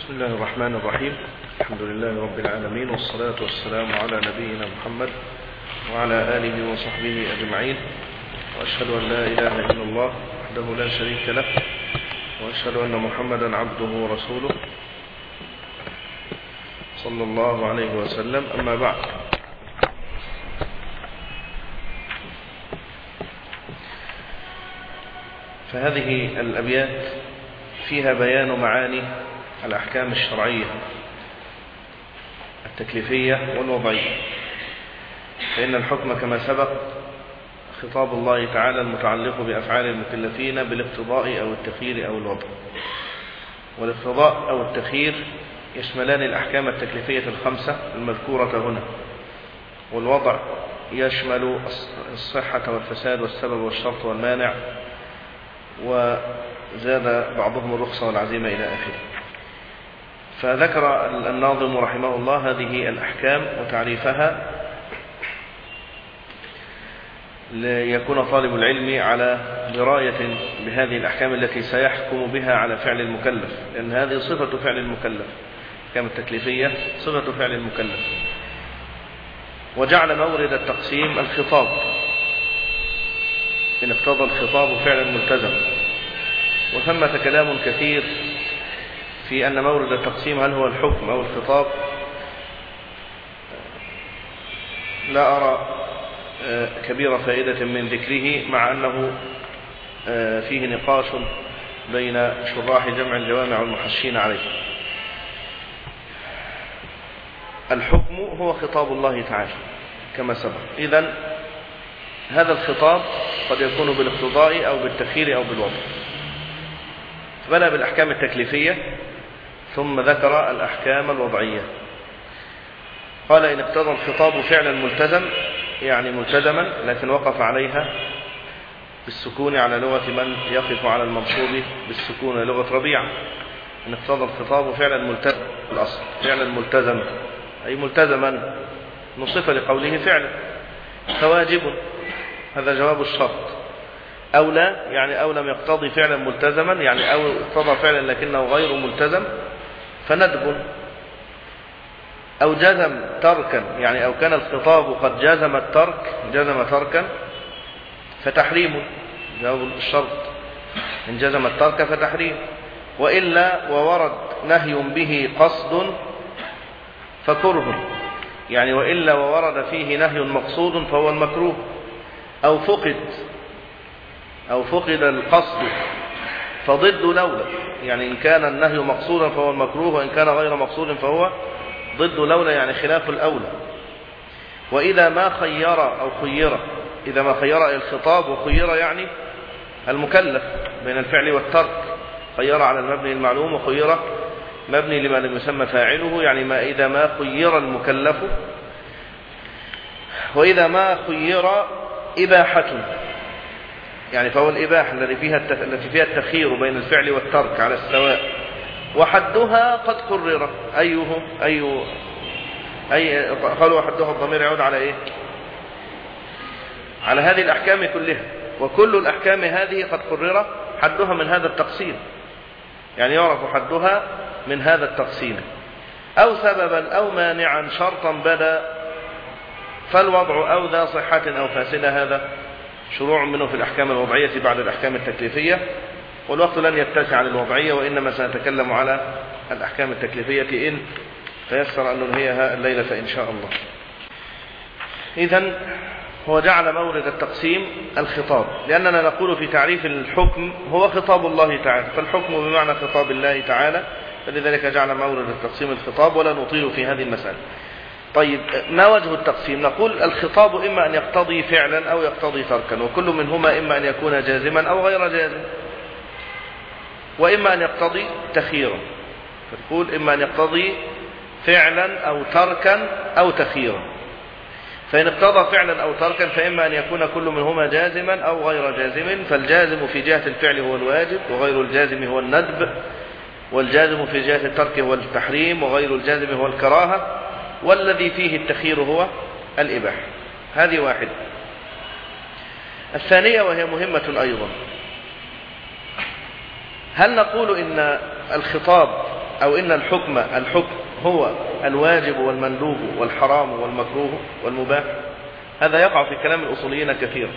بسم الله الرحمن الرحيم. الحمد لله رب العالمين والصلاة والسلام على نبينا محمد وعلى آله وصحبه أجمعين. وأشهد أن لا إله إلا الله وحده لا شريك له وأشهد أن محمدا عبده ورسوله صلى الله عليه وسلم. أما بعد فهذه الأبيات فيها بيان معاني الأحكام الشرعية التكليفية والوضعية. فإن الحكم كما سبق خطاب الله تعالى المتعلق بأفعال المكلفين بالاقتضاء أو التخيير أو الوضع. والاقتضاء أو التخيير يشملان الأحكام التكليفية الخمسة المذكورة هنا. والوضع يشمل الصحة والفساد والسبب والشرط والمانع وزاد بعضهم الرخصة والعزيمة إلى آخره. فذكر الناظم رحمه الله هذه الأحكام وتعريفها ليكون طالب العلم على دراية بهذه الأحكام التي سيحكم بها على فعل المكلف لأن هذه صفة فعل المكلف الأحكام التكليفية صفة فعل المكلف. وجعل مورد التقسيم الخطاب إن اقتضى الخطاب فعلا ملتزم. وثمة كلام كثير في أن مورد التقسيم هل هو الحكم أو الخطاب؟ لا أرى كبير فائدة من ذكره مع أنه فيه نقاش بين شراح جمع الجوامع والمحشين عليه. الحكم هو خطاب الله تعالى كما سبق. إذن هذا الخطاب قد يكون بالاقتضاء أو بالتخيير أو بالوضع. فبدأ بالأحكام التكليفية ثم ذكر الأحكام الوضعية. قال إن اقتضى الخطاب فعلا ملتزم يعني ملتزما لكن وقف عليها بالسكون على لغة من يقف على المنصوب بالسكون لغة ربيع. إن اقتضى الخطاب فعلا ملتزم الأصل فعلا ملتزم أي ملتزما نصف لقوله فعلا. فواجب هذا جواب الشرط. أو لا يعني أو لم يقتضي فعلا ملتزما يعني أو اقتضى فعلا لكنه غير ملتزم فندب أو جزم تركا يعني أو كان الخطاب قد جزم الترك جزم تركا فتحريم جواب الشرط إن جزم الترك فتحريم وإلا وورد نهي به قصد فكره يعني وإلا وورد فيه نهي مقصود فهو المكروه أو فقد أو فقد القصد. فضد لولا. يعني إن كان النهي مقصودا فهو المكروه وإن كان غير مقصود فهو ضد لولا يعني خلاف الأولى. وإذا ما خير أو خير إذا ما خير الخطاب وخير يعني المكلف بين الفعل والترك. خير على المبني المعلوم وخير مبني لما لم يسمى فاعله يعني ما إذا ما خير المكلف. وإذا ما خير إباحة. يعني فهو الإباحة الذي فيها التي فيها التخيير بين الفعل والترك على السواء. وحدها قد قرر. أيه أي أي قالوا حدها الضمير يعود على إيه؟ على هذه الأحكام كلها. وكل الأحكام هذه قد قرر حدها من هذا التقسيم يعني يعرف حدها من هذا التقسيم أو سببا أو مانعا شرطا بدا فالوضع أو ذا صحة أو فاسدة هذا. شروع منه في الأحكام الوضعية بعد الأحكام التكليفية والوقت لن يتسع للوضعية وإنما سنتكلم على الأحكام التكليفية إن تيسر أن ننهيها الليلة إن شاء الله. إذا هو جعل مورد التقسيم الخطاب لأننا نقول في تعريف الحكم هو خطاب الله تعالى فالحكم بمعنى خطاب الله تعالى فلذلك جعل مورد التقسيم الخطاب ولا نطيل في هذه المسألة. طيب ما وجه التقسيم؟ نقول الخطاب إما أن يقتضي فعلا أو يقتضي تركا وكل منهما إما أن يكون جازما أو غير جازم. وإما أن يقتضي تخييرا فتقول إما أن يقتضي فعلا أو تركا أو تخييرا فإن اقتضى فعلا أو تركا فإما أن يكون كل منهما جازما أو غير جازم. فالجازم في جهة الفعل هو الواجب وغير الجازم هو الندب والجازم في جهة الترك هو التحريم وغير الجازم هو الكراهة. والذي فيه التخيير هو الإباحة هذه واحدة. الثانية وهي مهمة أيضا. هل نقول إن الخطاب أو إن الحكم الحكم هو الواجب والمندوب والحرام والمكروه والمباح؟ هذا يقع في كلام الأصوليين كثيرا.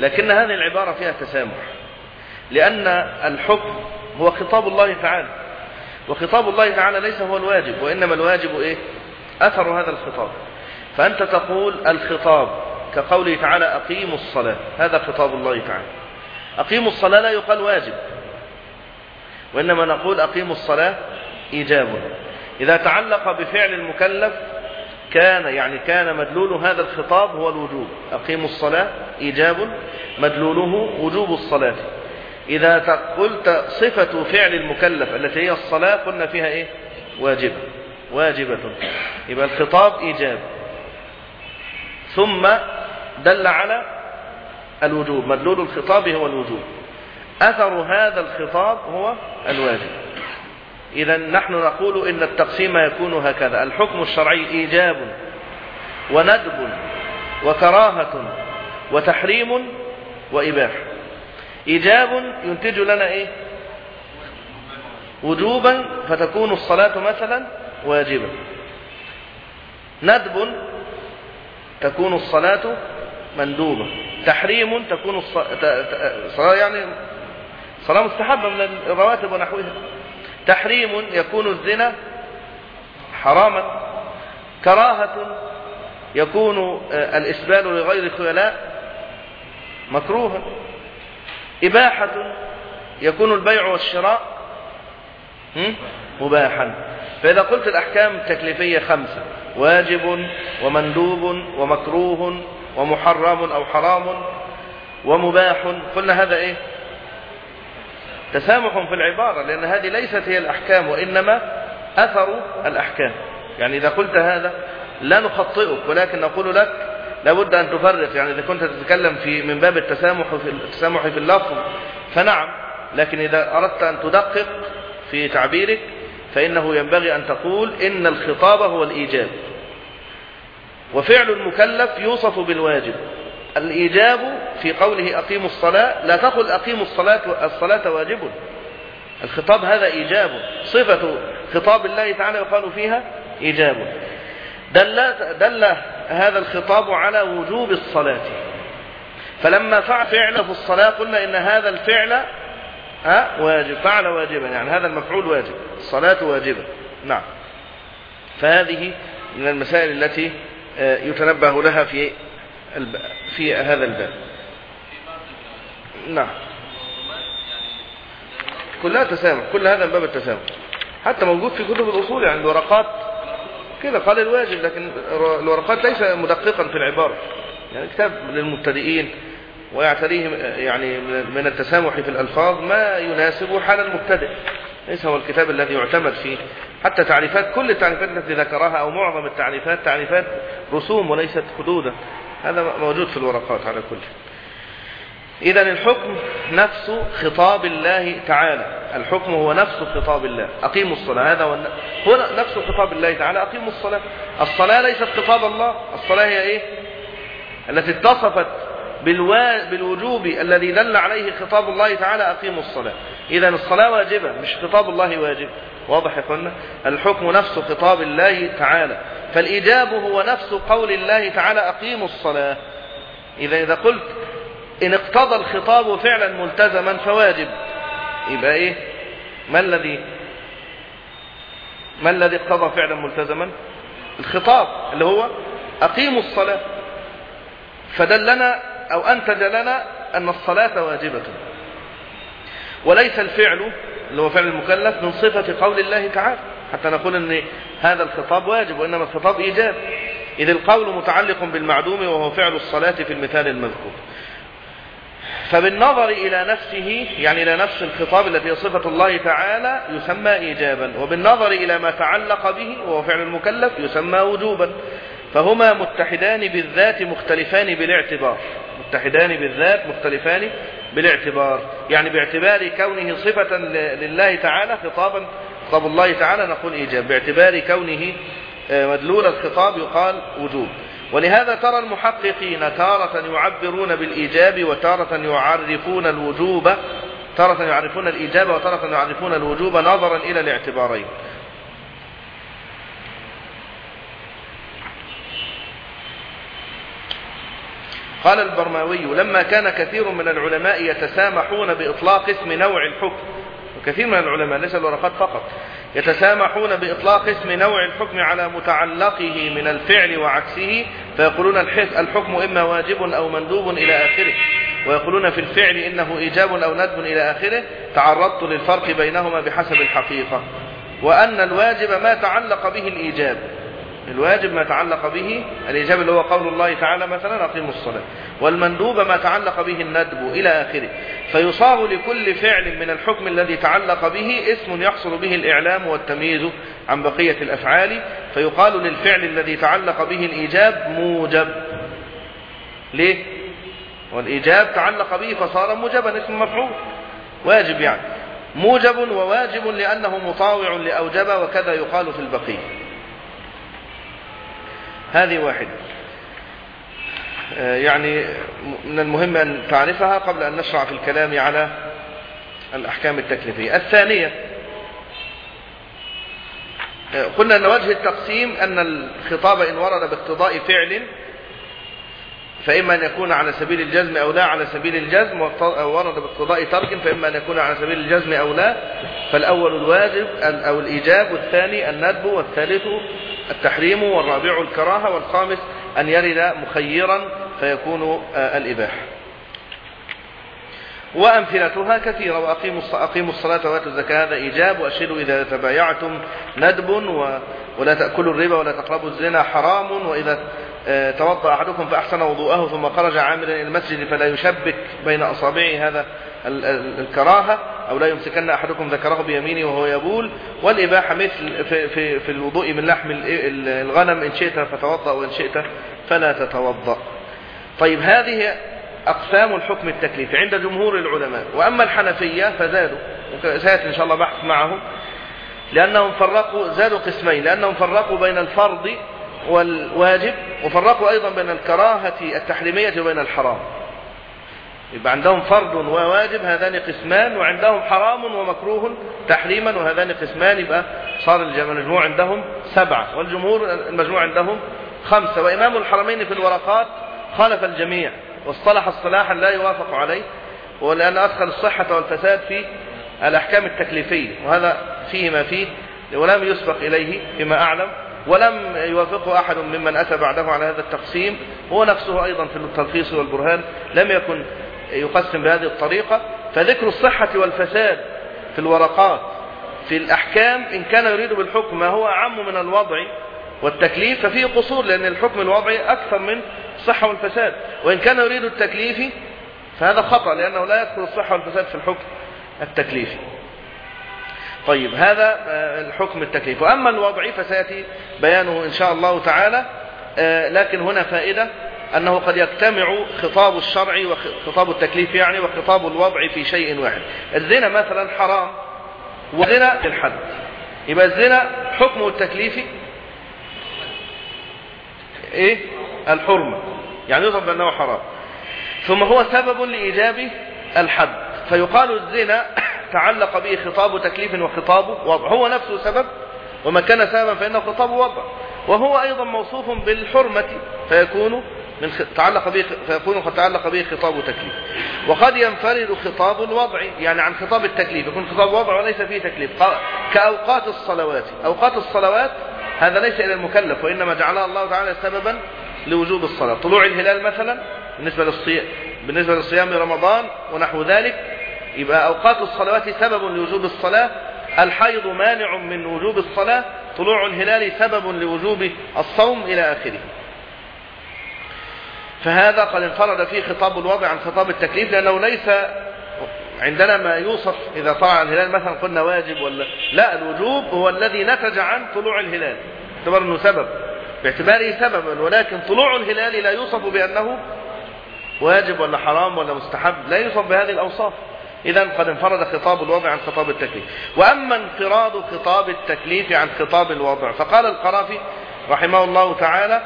لكن هذه العبارة فيها تسامح. لأن الحكم هو خطاب الله تعالى. وخطاب الله تعالى ليس هو الواجب وإنما الواجب إيه؟ أثر هذا الخطاب. فأنت تقول الخطاب كقوله تعالى أقيموا الصلاة. هذا خطاب الله تعالى. أقيموا الصلاة لا يقال واجب. وإنما نقول أقيموا الصلاة إيجاب. إذا تعلق بفعل المكلف كان يعني كان مدلول هذا الخطاب هو الوجوب. أقيموا الصلاة إيجاب. مدلوله وجوب الصلاة. إذا قلت صفة فعل المكلف التي هي الصلاة قلنا فيها إيه؟ واجبة واجبة. يبقى الخطاب إيجاب. ثم دل على الوجوب. مدلول الخطاب هو الوجوب. أثر هذا الخطاب هو الواجب. إذا نحن نقول إن التقسيم يكون هكذا. الحكم الشرعي إيجاب وندب وكراهة وتحريم وإباحة إيجاب ينتج لنا إيه؟ وجوبا فتكون الصلاة مثلا واجبة. ندب تكون الصلاة مندوبة. تحريم تكون الصلاة يعني صلاة مستحبة من الرواتب ونحوها. تحريم يكون الزنا حراما. كراهة يكون آه، الإسبال لغير خيلاء مكروها. إباحة يكون البيع والشراء مباحا. فإذا قلت الأحكام التكليفية خمسة واجب ومندوب ومكروه ومحرم أو حرام ومباح قلنا هذا إيه؟ تسامح في العبارة لأن هذه ليست هي الأحكام وإنما أثر الأحكام. يعني إذا قلت هذا لا نخطئك ولكن نقول لك لابد أن تفرق. يعني إذا كنت تتكلم في من باب التسامح في التسامح في اللفظ فنعم لكن إذا أردت أن تدقق في تعبيرك فإنه ينبغي أن تقول إن الخطاب هو الإيجاب. وفعل المكلف يوصف بالواجب. الإيجاب في قوله أقيموا الصلاة لا تقل أقيموا الصلاة الصلاة واجب. الخطاب هذا إيجاب. صفة خطاب الله تعالى يقال فيها إيجاب. دل, دل هذا الخطاب على وجوب الصلاة. فلما فعل فعل في الصلاة قلنا إن هذا الفعل ها؟ واجب. فعل واجبا يعني. هذا المفعول واجب. الصلاة واجبة نعم. فهذه من المسائل التي آه، يتنبه لها في في هذا الباب. نعم. كلها تسامح. كل هذا من باب التسامح. حتى موجود في كتب الأصول يعني ورقات كده قال الواجب لكن الورقات ليس مدققا في العبارة. يعني كتاب للمبتدئين. ويعتريه يعني من التسامح في الألفاظ ما يناسب حال المبتدئ. ليس هو الكتاب الذي يعتمد فيه. حتى تعريفات كل التعريفات التي ذكرها أو معظم التعريفات تعريفات رسوم وليست حدودا. هذا موجود في الورقات على كل إذا الحكم نفس خطاب الله تعالى. الحكم هو نفس خطاب الله. أقيموا الصلاة. هذا هو نفس خطاب الله تعالى. أقيموا الصلاة. الصلاة ليست خطاب الله. الصلاة هي إيه؟ التي اتصفت بالوجوب الذي دل عليه خطاب الله تعالى أقيموا الصلاة. إذا الصلاة واجبة مش خطاب الله واجب. واضح يا اخوانا الحكم نفس خطاب الله تعالى. فالإجاب هو نفس قول الله تعالى أقيموا الصلاة. إذا إذا قلت إن اقتضى الخطاب فعلا ملتزما فواجب. يبقى إيه؟ ما الذي؟ ما الذي اقتضى فعلا ملتزما؟ الخطاب اللي هو أقيموا الصلاة. فدلنا أو أنتج لنا أن الصلاة واجبة. وليس الفعل اللي هو فعل المكلف من صفة قول الله تعالى. حتى نقول أن هذا الخطاب واجب وإنما الخطاب إيجاب. إذ القول متعلق بالمعدوم وهو فعل الصلاة في المثال المذكور. فبالنظر إلى نفسه يعني إلى نفس الخطاب التي هي صفة الله تعالى يسمى إيجابا. وبالنظر إلى ما تعلق به وهو فعل المكلف يسمى وجوبا. فهما متحدان بالذات مختلفان بالاعتبار. متحدان بالذات مختلفان بالاعتبار. يعني باعتبار كونه صفة لله تعالى خطابا خطاب الله تعالى نقول إيجاب. باعتبار كونه آه، مدلول الخطاب يقال وجوب. ولهذا ترى المحققين تارة يعبرون بالإيجاب وتارة يعرفون الوجوب تارة يعرفون الإجابة وتارة يعرفون الوجوب نظرا إلى الاعتبارين. قال البرماوي لما كان كثير من العلماء يتسامحون بإطلاق اسم نوع الحكم وكثير من العلماء ليس الورقات فقط يتسامحون بإطلاق اسم نوع الحكم على متعلقه من الفعل وعكسه فيقولون الحكم إما واجب أو مندوب إلى آخره ويقولون في الفعل إنه إيجاب أو ندب إلى آخره تعرضت للفرق بينهما بحسب الحقيقة وأن الواجب ما تعلق به الإيجاب. الواجب ما تعلق به الإجابة اللي هو قول الله تعالى مثلا أقيموا الصلاة والمندوب ما تعلق به الندب إلى آخره. فيصاب لكل فعل من الحكم الذي تعلق به اسم يحصل به الإعلام والتمييز عن بقية الأفعال. فيقال للفعل الذي تعلق به الإيجاب موجب. ليه؟ والإيجاب تعلق به فصار موجبا اسم مفعول. واجب يعني. موجب وواجب لأنه مطاوع لأوجب وكذا يقال في البقية. هذه واحدة. آه، يعني من المهم أن تعرفها قبل أن نشرع في الكلام على الأحكام التكليفية. الثانية آه، قلنا أن وجه التقسيم أن الخطاب إن ورد باقتضاء فعل فإما أن يكون على سبيل الجزم أو لا على سبيل الجزم ورد باقتضاء ترك فإما أن يكون على سبيل الجزم أو لا. فالأول الواجب أو الإيجاب والثاني الندب والثالث التحريم والرابع الكراهة والخامس أن يرد مخيرا فيكون آه، الإباحة. وأمثلتها كثيرة وأقيموا أقيموا الصلاة وآتوا الزكاة. هذا إيجاب وأشهدوا إذا تبايعتم ندب ولا تأكلوا الربا ولا تقربوا الزنا حرام. وإذا توضأ أحدكم فأحسن وضوءه ثم خرج عاملا إلى المسجد فلا يشبك بين أصابعه هذا الكراهة أو لا يمسكن أحدكم ذكره بيمينه وهو يبول. والإباحة مثل في, في, في الوضوء من لحم الغنم إن شئت فتوضأ وإن شئت فلا تتوضأ. طيب هذه أقسام الحكم التكليفي عند جمهور العلماء. وأما الحنفية فزادوا سيأتي إن شاء الله بحث معهم. لأنهم فرقوا زادوا قسمين لأنهم فرقوا بين الفرض والواجب وفرقوا أيضا بين الكراهة التحريمية وبين الحرام. يبقى عندهم فرض وواجب هذان قسمان وعندهم حرام ومكروه تحريما وهذان قسمان يبقى صار المجموع عندهم سبعة والجمهور المجموع عندهم خمسة. وإمام الحرمين في الورقات خالف الجميع واصطلح اصطلاحا لا يوافق عليه ولأن أدخل الصحة والفساد في الأحكام التكليفية وهذا فيه ما فيه ولم يسبق إليه فيما أعلم. ولم يوافقه أحد ممن أتى بعده على هذا التقسيم هو نفسه أيضا في التلخيص والبرهان لم يكن يقسم بهذه الطريقة. فذكر الصحة والفساد في الورقات في الأحكام إن كان يريد بالحكم ما هو أعم من الوضع والتكليف ففيه قصور لأن الحكم الوضعي أكثر من الصحة والفساد. وإن كان يريد التكليف فهذا خطأ لأنه لا يدخل الصحة والفساد في الحكم التكليفي. طيب هذا آه، الحكم التكليفي. وأما الوضعي فسيأتي بيانه إن شاء الله تعالى. آه، لكن هنا فائدة أنه قد يجتمع خطاب الشرع وخطاب التكليف يعني وخطاب الوضع في شيء واحد. الزنا مثلا حرام وزنا الحد يبقى الزنا حكمه التكليفي إيه؟ الحرمة. يعني يوصف بأنه حرام. ثم هو سبب لإيجاب الحد. فيقال الزنا تعلق به خطاب تكليف وخطاب وضع. هو نفسه سبب وما كان سببا فإنه خطاب وضع. وهو أيضا موصوف بالحرمة فيكون من تعلق به فيكون قد تعلق به خطاب تكليف. وقد ينفرد خطاب الوضع يعني عن خطاب التكليف. يكون خطاب وضع وليس فيه تكليف. كأوقات الصلوات. أوقات الصلوات هذا ليس إلى المكلف وإنما جعلها الله تعالى سببا لوجوب الصلاة. طلوع الهلال مثلا بالنسبة للصيام بالنسبة للصيام رمضان ونحو ذلك يبقى أوقات الصلوات سبب لوجوب الصلاة الحيض مانع من وجوب الصلاة طلوع الهلال سبب لوجوب الصوم إلى آخره. فهذا قد انفرد فيه خطاب الوضع عن خطاب التكليف لأنه ليس عندنا ما يوصف إذا طلع الهلال مثلا قلنا واجب ولا لا الوجوب هو الذي نتج عن طلوع الهلال. باعتبار أنه سبب باعتباره سببا ولكن طلوع الهلال لا يوصف بأنه واجب ولا حرام ولا مستحب لا يوصف بهذه الأوصاف. إذا قد انفرد خطاب الوضع عن خطاب التكليف. وأما انفراد خطاب التكليف عن خطاب الوضع فقال القرافي رحمه الله تعالى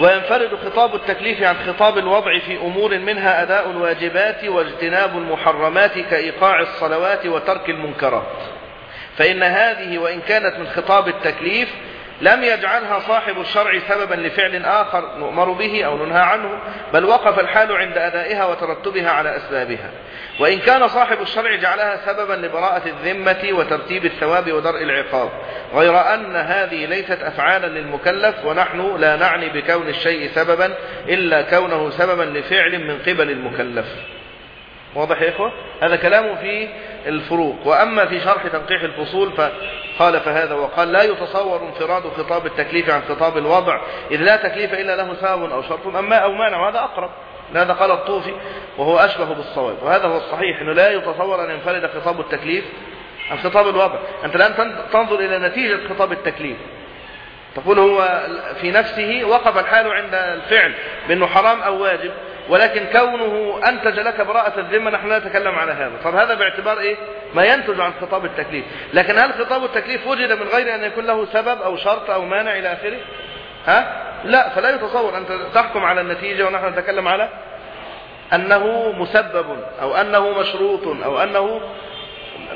وينفرد خطاب التكليف عن خطاب الوضع في أمور منها أداء الواجبات واجتناب المحرمات كإيقاع الصلوات وترك المنكرات. فإن هذه وإن كانت من خطاب التكليف لم يجعلها صاحب الشرع سببا لفعل آخر نؤمر به أو ننهى عنه بل وقف الحال عند أدائها وترتبها على أسبابها. وإن كان صاحب الشرع جعلها سببا لبراءة الذمة وترتيب الثواب ودرء العقاب غير أن هذه ليست أفعالا للمكلف ونحن لا نعني بكون الشيء سببا إلا كونه سببا لفعل من قبل المكلف. واضح يا إخوة؟ هذا كلام في الفروق. وأما في شرح تنقيح الفصول فخالف هذا وقال لا يتصور انفراد خطاب التكليف عن خطاب الوضع إذ لا تكليف إلا له سبب أو شرط أما أو مانع وهذا أقرب. هذا قال الطوفي وهو أشبه بالصواب. وهذا هو الصحيح أنه لا يتصور أن ينفرد خطاب التكليف عن خطاب الوضع. أنت الآن تنظر إلى نتيجة خطاب التكليف. تقول هو في نفسه وقف الحال عند الفعل بأنه حرام أو واجب. ولكن كونه أنتج لك براءة الذمة نحن لا نتكلم على هذا. طب هذا باعتبار إيه؟ ما ينتج عن خطاب التكليف. لكن هل خطاب التكليف وجد من غير أن يكون له سبب أو شرط أو مانع إلى آخره؟ ها؟ لا فلا يتصور. أنت تحكم على النتيجة ونحن نتكلم على أنه مسبب أو أنه مشروط أو أنه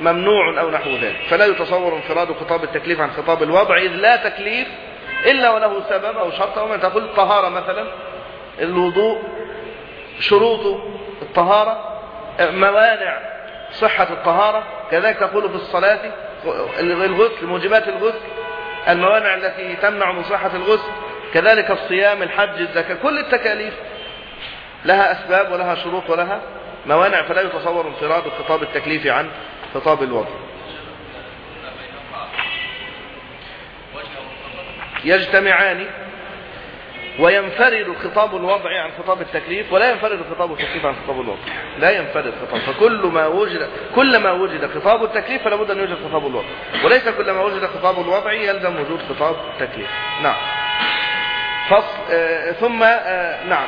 ممنوع أو نحو ذلك. فلا يتصور انفراد خطاب التكليف عن خطاب الوضع إذ لا تكليف إلا وله سبب أو شرط أو من تقول الطهارة مثلا الوضوء شروط الطهارة موانع صحة الطهارة كذلك تقول في الصلاة الغسل موجبات الغسل الموانع التي تمنع من صحة الغسل كذلك الصيام الحج الزكاة كل التكاليف. لها أسباب ولها شروط ولها موانع فلا يتصور انفراد خطاب التكليف عن خطاب الوضع. يجتمعان وينفرد خطاب الوضع عن خطاب التكليف ولا ينفرد خطاب التكليف عن خطاب الوضع. لا ينفرد خطاب فكل ما وجد كل ما وجد خطاب التكليف فلا بد أن يوجد خطاب الوضع. وليس كل ما وجد خطاب الوضع يلزم وجود خطاب التكليف. نعم. فصل آه ثم آه نعم.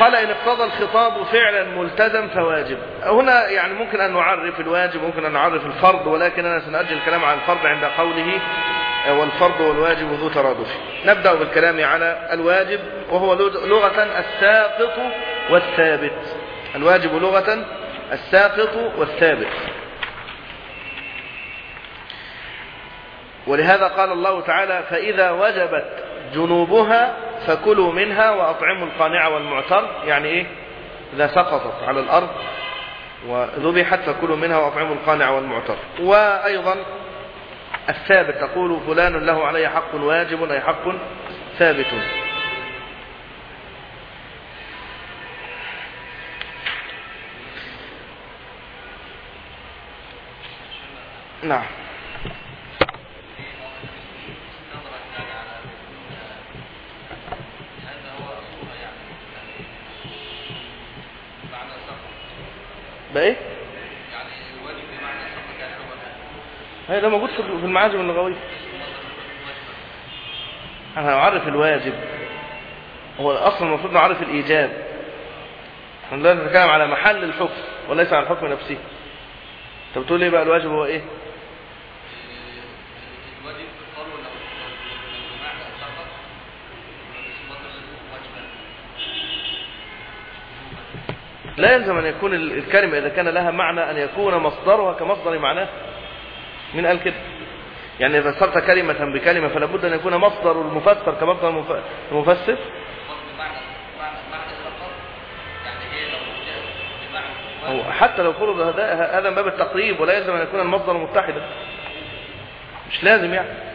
قال إن اقتضى الخطاب فعلا ملتزم فواجب. هنا يعني ممكن أن نعرف الواجب ممكن أن نعرف الفرض ولكننا سنأجل الكلام عن الفرض عند قوله والفرض والواجب ذو ترادف. نبدأ بالكلام على الواجب وهو لغة الساقط والثابت. الواجب لغة الساقط والثابت. ولهذا قال الله تعالى فإذا وجبت جنوبها فكلوا منها وأطعموا القانع والمعتر. يعني إيه؟ إذا سقطت على الأرض وذبحت فكلوا منها وأطعموا القانع والمعتر. وأيضا الثابت تقول فلان له علي حق واجب أي حق ثابت. نعم. بايه هذا موجود في المعاجم اللغوية. أنا نعرف الواجب. هو أصلا المفروض نعرف الايجاب. إحنا لا نتكلم على محل الحكم وليس على الحكم نفسه. طب بتقول إيه بقى الواجب هو إيه؟ لا يلزم أن يكون الكلمة إذا كان لها معنى أن يكون مصدرها كمصدر معناه. من قال كده. يعني إذا صرت كلمة بكلمة فلا بد أن يكون مصدر المفسر كمصدر المفسر. أو حتى لو فرض هذا من باب التقريب ولا يلزم أن يكون المصدر متحدا. مش لازم يعني.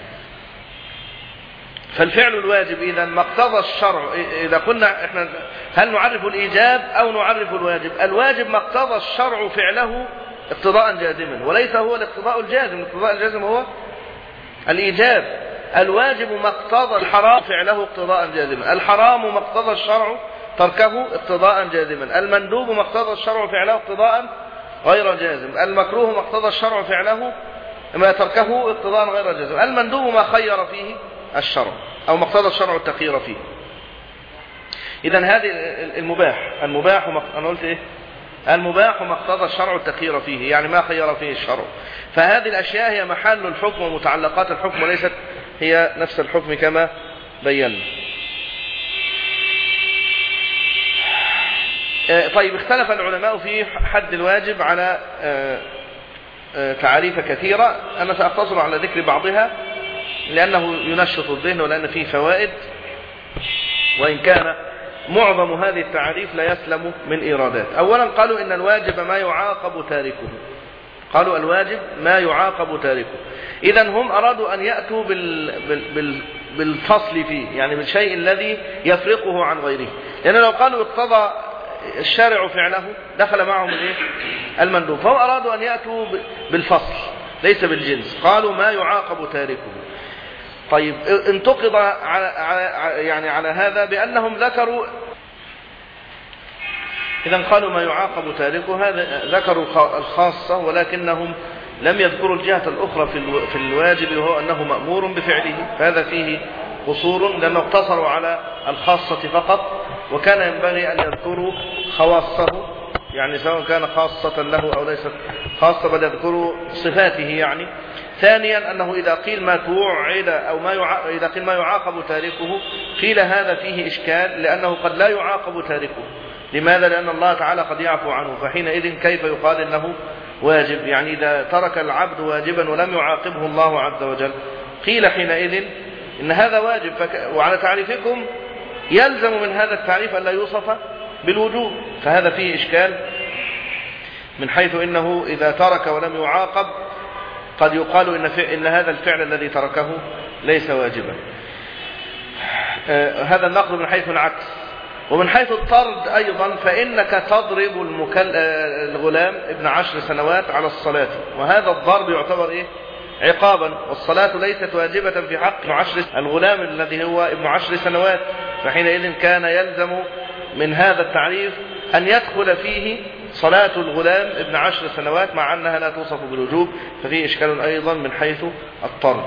فالفعل الواجب إذا ما اقتضى الشرع إذا قلنا إحنا هل نعرف الإيجاب أو نعرف الواجب؟ الواجب ما اقتضى الشرع فعله اقتضاء جازما وليس هو الاقتضاء الجازم الاقتضاء الجازم هو الإيجاب. الواجب ما اقتضى الحرام فعله اقتضاء جازما. الحرام ما اقتضى الشرع تركه اقتضاء جازما. المندوب ما اقتضى الشرع فعله اقتضاء غير جازم. المكروه ما اقتضى الشرع فعله ما تركه اقتضاء غير جازم. المندوب ما خير فيه الشرع أو ما اقتضى الشرع التخير فيه. إذا هذه المباح. المباح أنا قلت إيه؟ المباح ما اقتضى الشرع التخير فيه يعني ما خير فيه الشرع. فهذه الأشياء هي محل الحكم ومتعلقات الحكم وليست هي نفس الحكم كما بينا. آه، طيب اختلف العلماء في حد الواجب على آه، آه، تعريف كثيرة. أنا سأقتصر على ذكر بعضها لأنه ينشط الذهن ولأن فيه فوائد وإن كان معظم هذه التعاريف لا يسلم من إيرادات. أولا قالوا إن الواجب ما يعاقب تاركه. قالوا الواجب ما يعاقب تاركه. إذا هم أرادوا أن يأتوا بال... بال... بال... بالفصل فيه يعني بالشيء الذي يفرقه عن غيره. لأن لو قالوا اقتضى الشارع فعله دخل معهم الإيه؟ المندوب. فهم أرادوا أن يأتوا بالفصل ليس بالجنس. قالوا ما يعاقب تاركه. طيب انتقض على يعني على هذا بأنهم ذكروا إذا قالوا ما يعاقب تاركه هذا ذكروا الخاصة ولكنهم لم يذكروا الجهة الأخرى في الواجب وهو أنه مأمور بفعله. فهذا فيه قصور لأنه اقتصروا على الخاصة فقط وكان ينبغي أن يذكروا خواصه يعني سواء كان خاصة له أو ليست خاصة بل يذكروا صفاته يعني. ثانيا أنه إذا قيل ما توعد أو ما. إذا قيل ما يعاقب تاركه قيل هذا فيه إشكال لأنه قد لا يعاقب تاركه. لماذا؟ لأن الله تعالى قد يعفو عنه. فحينئذ كيف يقال إنه واجب؟ يعني إذا ترك العبد واجبا ولم يعاقبه الله عز وجل. قيل حينئذ إن هذا واجب. فك... وعلى تعريفكم يلزم من هذا التعريف أن لا يوصف بالوجوب. فهذا فيه إشكال من حيث إنه إذا ترك ولم يعاقب قد يقال إن, إن هذا الفعل الذي تركه ليس واجبا. آه هذا النقد من حيث العكس. ومن حيث الطرد أيضا فإنك تضرب المكل... آه الغلام ابن عشر سنوات على الصلاة. وهذا الضرب يعتبر إيه؟ عقابا. والصلاة ليست واجبة في حق عشر الغلام الذي هو ابن عشر سنوات. فحينئذ كان يلزم من هذا التعريف أن يدخل فيه صلاة الغلام ابن عشر سنوات مع أنها لا توصف بالوجوب ففيه إشكال أيضا من حيث الطرد.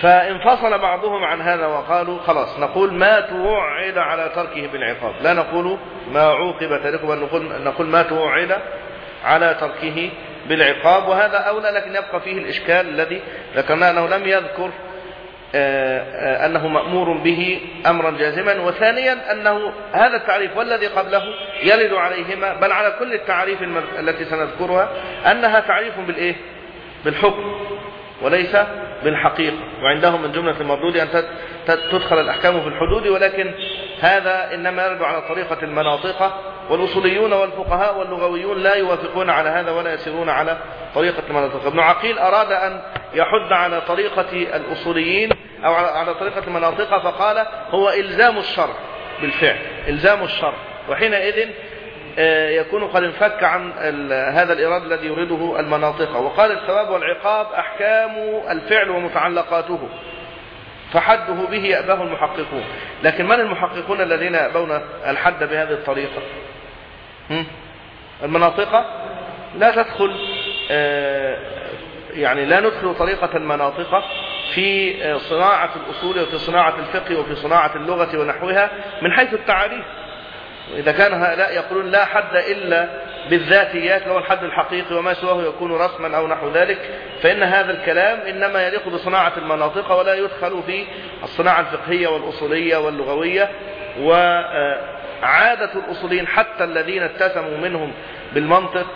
فانفصل بعضهم عن هذا وقالوا خلاص نقول ما توعد على تركه بالعقاب. لا نقول ما عوقب تاركه بل نقول, نقول ما توعد على تركه بالعقاب وهذا أولى لكن يبقى فيه الإشكال الذي ذكرنا أنه لم يذكر أنه مأمور به أمرا جازما وثانيا أنه هذا التعريف والذي قبله يرد عليهما بل على كل التعريف التي سنذكرها أنها تعريف بالإيه؟ بالحكم وليس بالحقيقة. وعندهم من جملة المردود أن تدخل الأحكام في الحدود ولكن هذا إنما يرد على طريقة المناطق والأصوليون والفقهاء واللغويون لا يوافقون على هذا ولا يسيرون على طريقة المناطق. ابن عقيل أراد أن يحد على طريقة الأصوليين أو على طريقة المناطق فقال هو إلزام الشرع بالفعل إلزام الشرع. وحينئذ آه، يكون قد انفك عن هذا الإراد الذي يريده المناطق. وقال الثواب والعقاب أحكام الفعل ومتعلقاته. فحده به يأباه المحققون. لكن من المحققون الذين يأبون الحد بهذه الطريقة؟ المناطق لا تدخل آه، يعني لا ندخل طريقة المناطق في آه، صناعة الأصول وفي صناعة الفقه وفي صناعة اللغة ونحوها من حيث التعريف إذا كان هؤلاء يقولون لا حد إلا بالذاتيات هو الحد الحقيقي وما سواه يكون رسما أو نحو ذلك فإن هذا الكلام إنما يليق بصناعة المناطق ولا يدخل في الصناعة الفقهية والأصولية واللغوية وعادة الأصوليين حتى الذين اتسموا منهم بالمنطق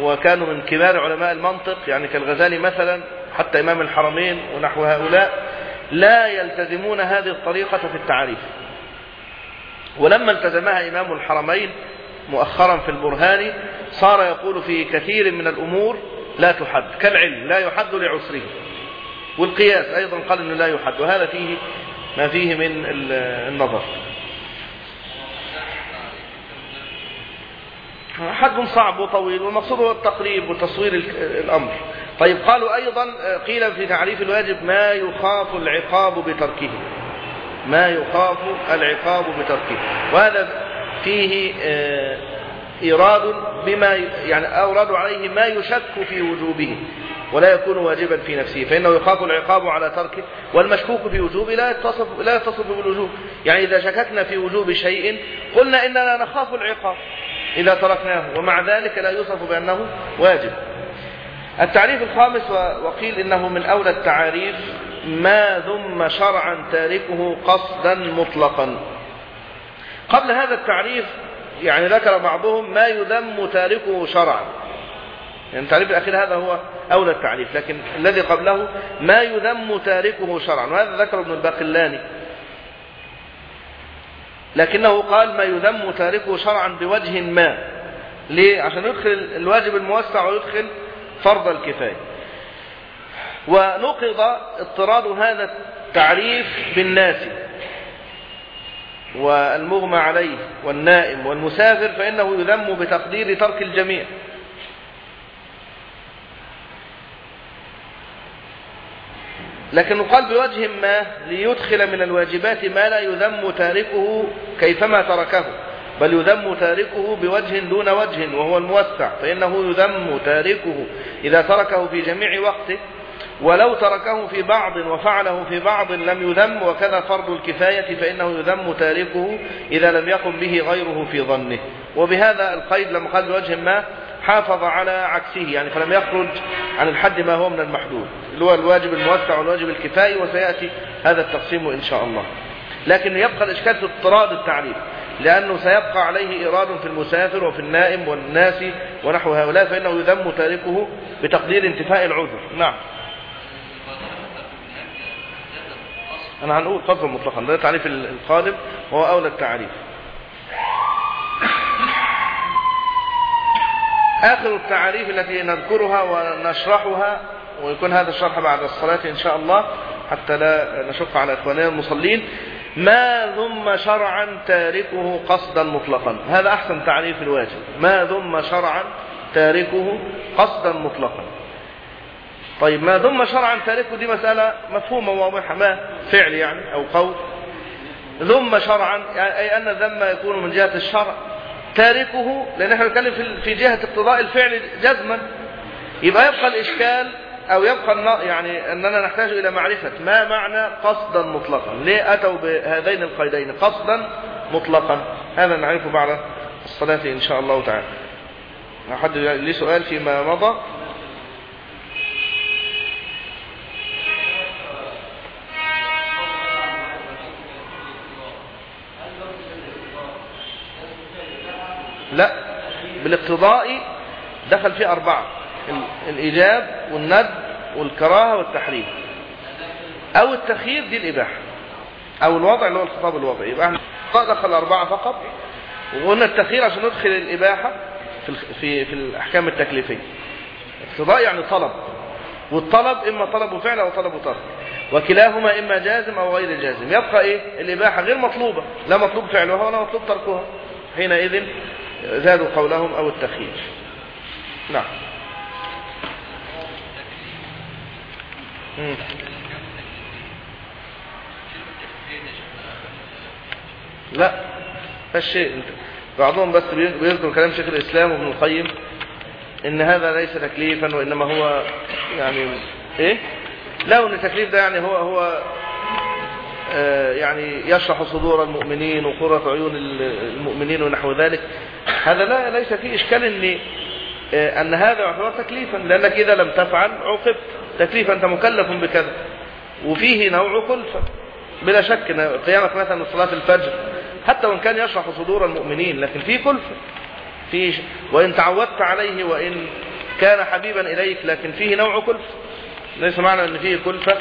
وكانوا من كبار علماء المنطق يعني كالغزالي مثلا حتى إمام الحرمين ونحو هؤلاء لا يلتزمون هذه الطريقة في التعريف. ولما التزمها إمام الحرمين مؤخرا في البرهاني صار يقول في كثير من الأمور لا تحد كالعلم لا يحد لعسره. والقياس أيضا قال أنه لا يحد وهذا فيه ما فيه من النظر. حد صعب وطويل والمقصود هو التقريب وتصوير الأمر. طيب قالوا أيضا قيل في تعريف الواجب ما يخاف العقاب بتركه. ما يخاف العقاب بتركه. وهذا فيه آه، إيراد بما يعني أورد عليه ما يشك في وجوبه ولا يكون واجبا في نفسه فإنه يخاف العقاب على تركه والمشكوك في وجوبه لا يتصف لا يتصف بالوجوب. يعني إذا شككنا في وجوب شيء قلنا إننا نخاف العقاب إذا تركناه ومع ذلك لا يوصف بأنه واجب. التعريف الخامس وقيل إنه من أولى التعاريف ما ذم شرعا تاركه قصدا مطلقا. قبل هذا التعريف يعني ذكر بعضهم ما يذم تاركه شرعا. يعني التعريف الأخير هذا هو أولى التعريف لكن الذي قبله ما يذم تاركه شرعا وهذا ذكر ابن الباقلاني. لكنه قال ما يذم تاركه شرعا بوجه ما ليه؟ عشان يدخل الواجب الموسع ويدخل فرض الكفاية. ونقض اضطراد هذا التعريف بالناس. والمغمى عليه والنائم والمسافر فإنه يذم بتقدير ترك الجميع. لكن قال بوجه ما ليدخل من الواجبات ما لا يذم تاركه كيفما تركه بل يذم تاركه بوجه دون وجه وهو الموسع فإنه يذم تاركه إذا تركه في جميع وقته. ولو تركه في بعض وفعله في بعض لم يذم وكذا فرض الكفاية فإنه يذم تاركه إذا لم يقم به غيره في ظنه. وبهذا القيد لما قال بوجه ما حافظ على عكسه يعني فلم يخرج عن الحد ما هو من المحدود. اللي هو الواجب الموسع والواجب الكفائي وسيأتي هذا التقسيم إن شاء الله. لكن يبقى الإشكال في اضطراد التعريف لأنه سيبقى عليه إيراد في المسافر وفي النائم والناس ونحو هؤلاء فإنه يذم تاركه بتقدير انتفاء العذر. نعم. أنا هنقول قصر مطلقا ده التعريف القادم وهو أولى التعريف. آخر التعريف التي نذكرها ونشرحها ويكون هذا الشرح بعد الصلاة إن شاء الله حتى لا نشق على إخواننا المصلين. ما ذم شرعا تاركه قصدا مطلقا؟ هذا أحسن تعريف الواجب. ما ذم شرعا تاركه قصدا مطلقا؟ طيب ما ذم شرعا تاركه؟ دي مسألة مفهومة واضحة ما فعل يعني أو قول. ذم شرعا يعني أي أن الذم يكون من جهة الشرع. تاركه لأن إحنا نتكلم في جهة اقتضاء الفعل جزما. يبقى يبقى الإشكال أو يبقى يعني أننا نحتاج إلى معرفة ما معنى قصدا مطلقا. ليه أتوا بهذين القيدين؟ قصدا مطلقا. هذا نعرفه بعد الصلاة إن شاء الله تعالى. أحد لي سؤال فيما مضى؟ لا بالاقتضاء دخل فيه أربعة الإيجاب والند والكراهة والتحريم. أو التخيير دي الإباحة. أو الوضع اللي هو الخطاب الوضعي. يبقى إحنا دخل أربعة فقط وقلنا التخيير عشان ندخل الإباحة في في في الأحكام التكليفية. اقتضاء يعني طلب. والطلب إما طلب فعل أو طلب ترك. وكلاهما إما جازم أو غير جازم. يبقى إيه؟ الإباحة غير مطلوبة. لا مطلوب فعلها ولا مطلوب تركها. حينئذ زادوا قولهم أو التخيير. نعم. لا فالشيء بعضهم بس بيذكر كلام شيخ الإسلام وابن القيم إن هذا ليس تكليفا وإنما هو يعني إيه؟ لا وإن التكليف ده يعني هو هو يعني يشرح صدور المؤمنين وقرة عيون المؤمنين ونحو ذلك. هذا لا ليس فيه إشكال إن آه أن هذا يعتبر تكليفا لأنك إذا لم تفعل عوقبت. تكليفا أنت مكلف بكذا. وفيه نوع كلفة بلا شك قيامك مثلا صلاة الفجر حتى وإن كان يشرح صدور المؤمنين لكن فيه كلفة فيه وإن تعودت عليه وإن كان حبيبا إليك لكن فيه نوع كلفة ليس معنى أن فيه كلفة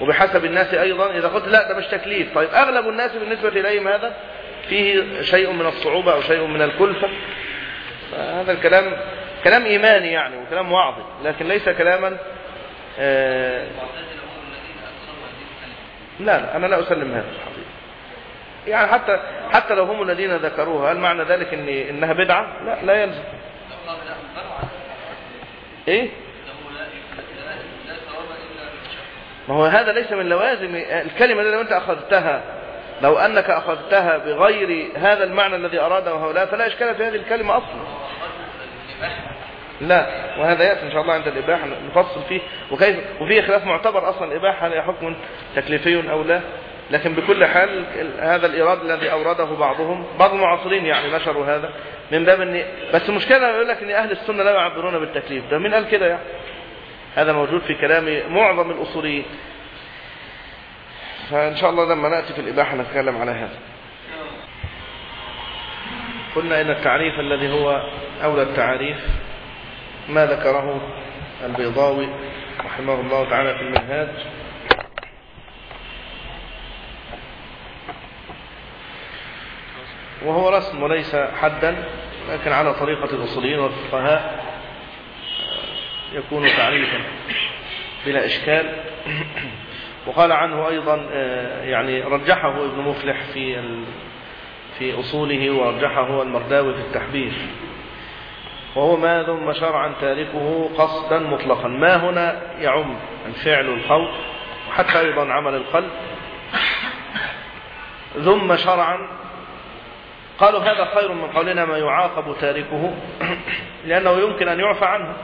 وبحسب الناس أيضا. إذا قلت لا ده مش تكليف. طيب أغلب الناس بالنسبة إليهم هذا فيه شيء من الصعوبة أو شيء من الكلفة. هذا الكلام كلام إيماني يعني وكلام واعظ لكن ليس كلاما آه لا لا أنا لا أسلم هذا الحقيقة يعني حتى حتى لو هم الذين ذكروها هل معنى ذلك إن إنها بدعة؟ لا لا يلزم. إيه؟ ما هو هذا ليس من لوازم الكلمة التي لو أنت أخذتها لو أنك أخذتها بغير هذا المعنى الذي أراده هؤلاء فلا إشكال في هذه الكلمة أصلا. لا وهذا يأتي إن شاء الله عند الإباحة نفصل فيه. وكيف؟ وفيه خلاف معتبر أصلا الإباحة هل حكم تكليفي أو لا؟ لكن بكل حال هذا الإيراد الذي أورده بعضهم بعض المعاصرين يعني نشروا هذا من باب أن بس المشكلة يقول لك أن أهل السنة لا يعبرون بالتكليف. ده مين قال كده يعني. هذا موجود في كلام معظم الأصوليين. فإن شاء الله لما نأتي في الإباحة نتكلم على هذا. قلنا إن التعريف الذي هو أولى التعريف ما ذكره البيضاوي رحمه الله تعالى في المنهاج. وهو رسم وليس حدا لكن على طريقة الأصوليين والفقهاء. يكون تعريفا. بلا إشكال. وقال عنه أيضا يعني رجحه ابن مفلح في في أصوله ورجحه المرداوي في التحبير. وهو ما ذم شرعا تاركه قصدا مطلقا. ما هنا يعم الفعل القول وحتى أيضا عمل القلب. ذم شرعا قالوا هذا خير من قولنا ما يعاقب تاركه لأنه يمكن أن يعفى عنه.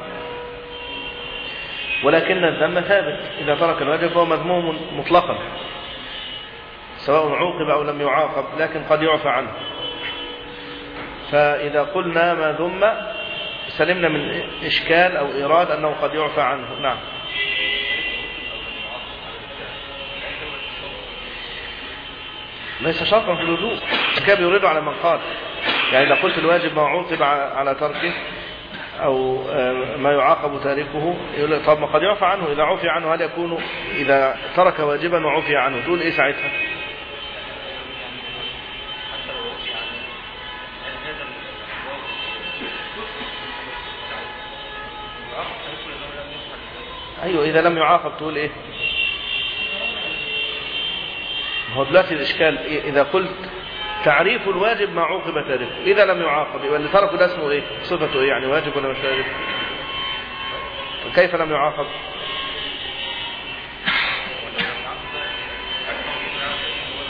ولكن الذم ثابت. إذا ترك الواجب فهو مذموم مطلقا. سواء عوقب أو لم يعاقب لكن قد يعفى عنه. فإذا قلنا ما ذم سلمنا من إشكال أو إيراد أنه قد يعفى عنه. نعم. ليس شرطا في الوجوب كان يريد على من قال؟ يعني إذا قلت الواجب ما عوقب على تركه أو ما يعاقب تاركه يقول طب ما قد يعفى عنه إذا عفي عنه هل يكون إذا ترك واجبا وعفي عنه؟ تقول إيه ساعتها؟ أيوة إذا لم يعاقب تقول إيه؟ هو دلوقتي الإشكال إذا قلت تعريف الواجب ما عوقب تاركه إذا لم يعاقب يبقى اللي تركه ده اسمه إيه؟ صفته إيه؟ يعني واجب ولا مش واجب؟ كيف لم يعاقب؟